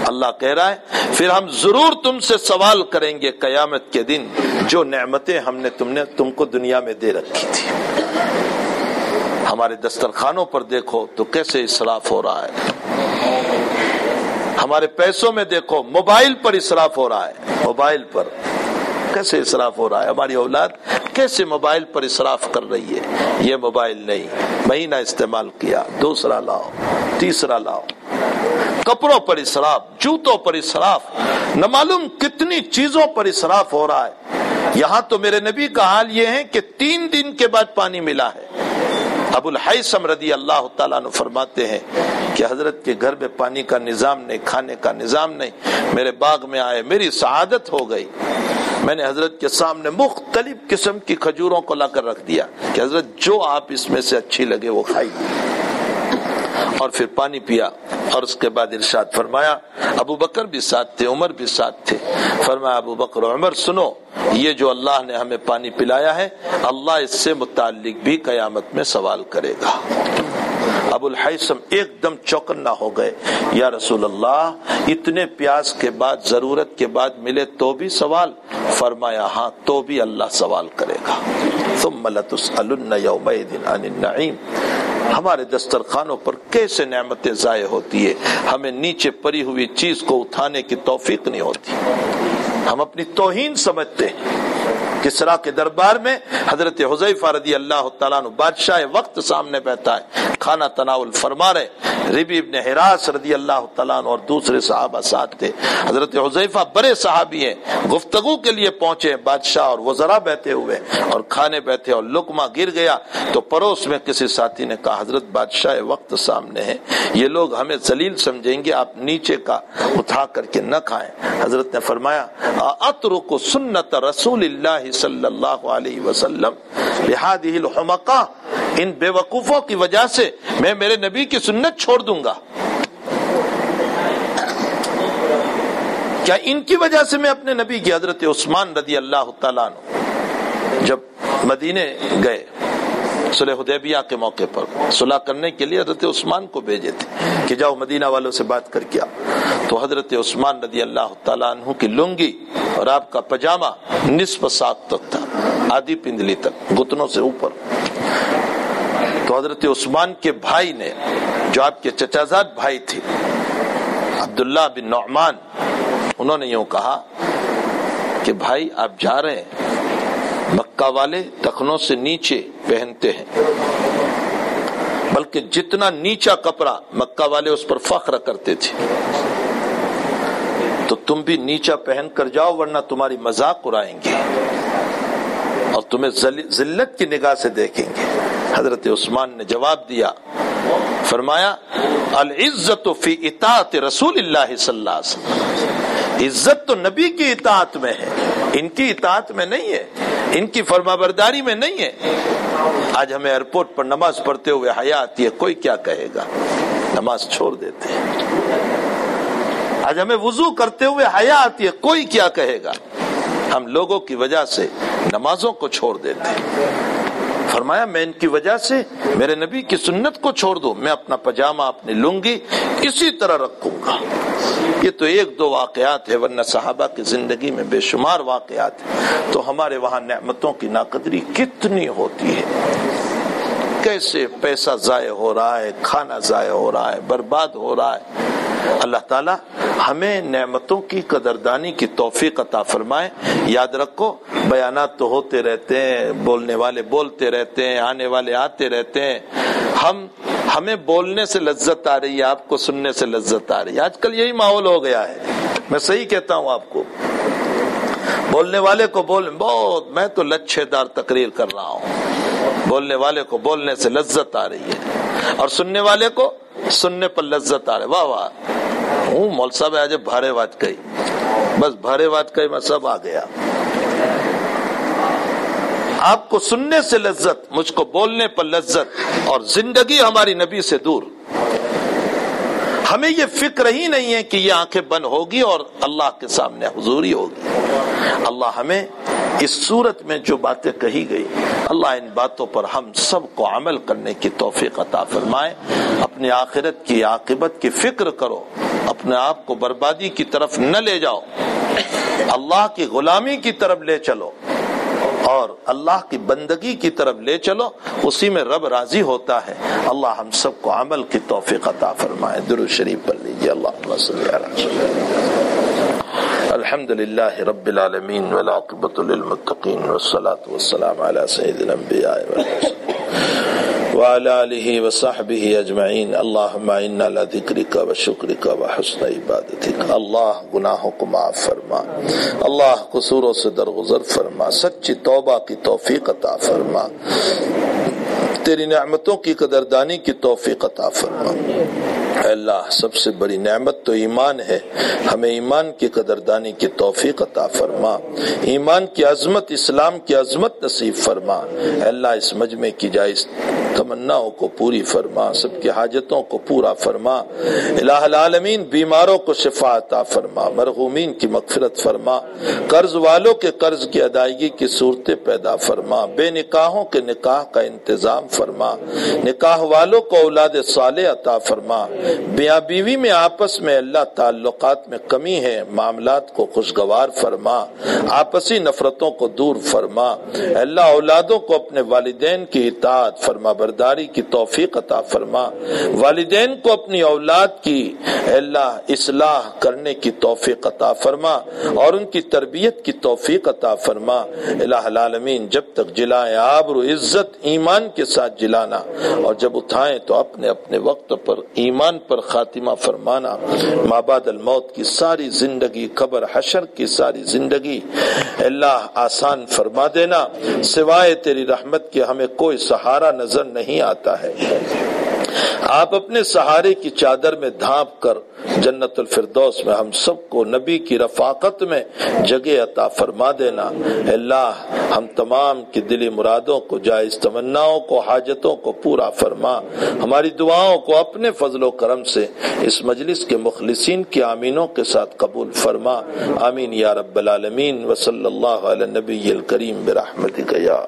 Speaker 1: اللہ کہہ رہا ہے، پھر ہم ضرور تم سے سوال کریں گے قیامت کے دن۔ جو نعمتیں ہم نے تم نے تم کو دنیا میں دے رکھی تھی۔ ہمارے دسترخانوں پر دیکھو تو کیسے اسراف ہو رہا ہے۔ ہمارے پیسوں میں دیکھو موبائل پر اسراف ہو رہا ہے۔ موبائل پر کیسے اسراف ہو رہا ہے؟ ہماری اولاد کیسے موبائل پر اسراف کر رہی ہے؟ یہ موبائل نہیں۔ مہینہ استعمال کیا، دوسرا لاؤ، تیسرا لاؤ۔ کپڑوں پر اسراف، جوتوں پر اسراف۔ نہ معلوم کتنی چیزوں پر اسراف ہو رہا ہے۔ یہاں تو میرے نبی کا حال یہ ہے کہ تین دن کے بعد پانی ملا ہے۔ ابو الحیثم رضی اللہ تعالیٰ نے فرماتے ہیں کہ حضرت کے گھر میں پانی کا نظام نہیں، کھانے کا نظام نہیں، میرے باغ میں آئے، میری سعادت ہو گئی۔ میں نے حضرت کے سامنے مختلف قسم کی کھجوروں کو لا کر رکھ دیا کہ حضرت جو آپ اس میں سے اچھی لگے وہ کھائی اور پھر پانی پیا اور اس کے بعد ارشاد فرمایا، ابو بکر بھی ساتھ تھے، عمر بھی ساتھ تھے۔ فرمایا، ابو بکر عمر، سنو، یہ جو اللہ نے ہمیں پانی پلایا ہے، اللہ اس سے متعلق بھی قیامت میں سوال کرے گا۔ ابو الحسم ایک دم چوکنا ہو گئے۔ یا رسول اللہ، اتنے پیاس کے بعد، ضرورت کے بعد ملے تو بھی سوال۔ فرمایا ہاں تو بھی اللہ سوال کرے گا۔ ثم لتسألن يومئذ عن النعیم۔ ہمارے دسترخانوں پر کیسے نعمتیں ضائع ہوتی ہے ہمیں نیچے پری ہوئی چیز کو اٹھانے کی توفیق نہیں ہوتی۔ ہم اپنی توہین سمجھتے ہیں۔ کسرا کے دربار میں حضرت حضیفہ رضی اللہ تعالیٰ بادشاہ وقت سامنے بیٹھا ہے کھانا تناول فرما رہے ربی ابن حراس رضی اللہ تعالیٰ اور دوسرے صحابہ ساتھ تھے۔ حضرت حضیفہ بڑے صحابی ہیں، گفتگو کے لیے پہنچے بادشاہ اور وزراء بیٹھے ہوئے اور کھانے بیٹھے اور لکما گر گیا۔ تو پڑوس میں کسی ساتھی نے کہا، حضرت بادشاہ وقت سامنے ہے یہ لوگ ہمیں ذلیل سمجھیں گے، آپ نیچے کا اٹھا کر کے نہ کھائیں۔ حضرت نے فرمایا اترک سنت رسول اللہ صلی اللہ علیہ وسلم لہذه الحمقہ ان بے وقوفوں کی وجہ سے میں میرے نبی کی سنت چھوڑ دوں گا۔ کیا ان کی وجہ سے میں اپنے نبی کی حضرت عثمان رضی اللہ تعالیٰ جب مدینے گئے صلح حدیبیہ کے موقع پر صلح کرنے کے لیے حضرت عثمان کو بھیجے تھے کہ جاؤ مدینہ والوں سے بات کر کیا تو حضرت عثمان رضی اللہ تعالیٰ عنہ کی لنگی اور آپ کا پجامہ نصف سات تک تھا، آدھی پندلی تک، گتنوں سے اوپر۔ تو حضرت عثمان کے بھائی نے، جو آپ کے چچازاد بھائی تھے، عبداللہ بن نعمان، انہوں نے یوں کہا کہ بھائی آپ جا رہے ہیں۔ مکہ والے تخنوں سے نیچے پہنتے ہیں۔ بلکہ جتنا نیچا کپڑا مکہ والے اس پر فخر کرتے تھے۔ تو تم بھی نیچا پہن کر جاؤ ورنہ تمہاری مذاق اڑائیں گے۔ اور تمہیں ذلت کی نگاہ سے دیکھیں گے۔ حضرت عثمان نے جواب دیا۔ فرمایا العزت فی اطاعت رسول اللہ صلی اللہ علیہ وسلم۔ عزت تو نبی کی اطاعت میں ہے۔ ان کی اطاعت میں نہیں ہے۔ ان کی فرما برداری میں نہیں ہے۔ آج ہمیں ایئرپورٹ پر نماز پڑھتے ہوئے حیا آتی ہے کوئی کیا کہے گا؟ نماز چھوڑ دیتے ہیں۔ آج ہمیں وضو کرتے ہوئے حیا آتی ہے کوئی کیا کہے گا؟ ہم لوگوں کی وجہ سے نمازوں کو چھوڑ دیتے ہیں۔ فرمایا، میں ان کی وجہ سے میرے نبی کی سنت کو چھوڑ دو، میں اپنا پجامہ اپنی لنگی اسی طرح رکھوں گا۔ یہ تو ایک دو واقعات ہے ورنہ صحابہ کی زندگی میں بے شمار واقعات ہیں۔ تو ہمارے وہاں نعمتوں کی ناقدری کتنی ہوتی ہے؟ کیسے پیسہ ضائع ہو رہا ہے، کھانا ضائع ہو رہا ہے، برباد ہو رہا ہے؟ اللہ تعالی ہمیں نعمتوں کی قدردانی کی توفیق عطا فرمائے۔ یاد رکھو، بیانات تو ہوتے رہتے ہیں، بولنے والے بولتے رہتے ہیں، آنے والے آتے رہتے ہیں۔ ہم، ہمیں بولنے سے لذت آ رہی ہے، آپ کو سننے سے لذت آ رہی ہے۔ آج کل یہی ماحول ہو گیا ہے۔ میں صحیح کہتا ہوں آپ کو۔ بولنے والے کو بول، بہت، میں تو لچھے دار تقریر کر رہا ہوں۔ بولنے والے کو بولنے سے لذت آ رہی ہے۔ اور سننے والے کو سننے پر لذت آ رہے واہ واہ۔ ہوں مول صاحب، آج بھارے بات کہی۔ بس بھارے بات کہی، میں سب آ گیا۔ آپ کو سننے سے لذت، مجھ کو بولنے پر لذت اور زندگی ہماری نبی سے دور۔ ہمیں یہ فکر ہی نہیں ہے کہ یہ آنکھیں بند ہوگی اور اللہ کے سامنے حضوری ہوگی۔ اللہ ہمیں اس صورت میں جو باتیں کہی گئی، اللہ ان باتوں پر ہم سب کو عمل کرنے کی توفیق عطا فرمائے۔ اپنی آخرت کی عاقبت کی فکر کرو، اپنے آپ کو بربادی کی طرف نہ لے جاؤ۔ اللہ کی غلامی کی طرف لے چلو۔ اور اللہ کی بندگی کی طرف لے چلو، اسی میں رب راضی ہوتا ہے۔ اللہ ہم سب کو عمل کی توفیق عطا فرمائے۔ درو شریف پر لیجیے اللہ الحمد للہ رب العالمین والعاقبۃ للمتقین والصلاة والسلام على سید الانبیاء والمرسلین۔ وعلى آلہ وصحبہ اجمعین اللہم انا لذکرک وشکرک وحسن عبادتک اللہ گناہوں کو معاف فرما. اللہ قصوروں سے درگزر فرما. سچی توبہ کی توفیق عطا فرما. تیری نعمتوں کی قدردانی کی توفیق عطا فرما. اللہ، سب سے بڑی نعمت تو ایمان ہے. ہمیں ایمان کی قدردانی کی توفیق عطا فرما. ایمان کی عظمت، اسلام کی عظمت نصیب فرما. اللہ، اس مجمع کی جائز تمناؤں کو پوری فرما، سب کی حاجتوں کو پورا فرما۔ الہ العالمین، بیماروں کو شفا عطا فرما، مرغومین کی مغفرت فرما۔ قرض والوں کے قرض کی ادائیگی کی صورتیں پیدا فرما۔ بے نکاحوں کے نکاح کا انتظام فرما۔ نکاح والوں کو اولاد صالح عطا فرما۔ بیاں بیوی میں آپس میں اللہ تعلقات میں کمی ہے، معاملات کو خوشگوار فرما۔ آپسی نفرتوں کو دور فرما۔ اللہ اولادوں کو اپنے والدین کی اطاعت فرما۔ برداری کی توفیق عطا فرما۔ والدین کو اپنی اولاد کی اللہ اصلاح کرنے کی توفیق عطا فرما اور ان کی تربیت کی توفیق عطا فرما۔ الہ العالمین، جب تک جلائیں آبر و عزت ایمان کے ساتھ جلانا اور جب اٹھائیں تو اپنے اپنے وقت پر ایمان پر خاتمہ فرمانا۔ ماباد الموت کی ساری زندگی، قبر حشر کی ساری زندگی اللہ آسان فرما دینا۔ سوائے تیری رحمت کے ہمیں کوئی سہارا نظر نہیں آتا ہے۔ آپ اپنے سہارے کی چادر میں دھانپ کر جنت الفردوس میں ہم سب کو نبی کی رفاقت میں جگہ عطا فرما دینا۔ اللہ، ہم تمام کی دلی مرادوں کو، جائز تمناؤں کو، حاجتوں کو پورا فرما۔ ہماری دعاؤں کو اپنے فضل و کرم سے اس مجلس کے مخلصین کی آمینوں کے ساتھ قبول فرما۔ آمین یا رب العالمین۔ وصلی اللہ علیہ نبی الکریم برحمتک۔ یا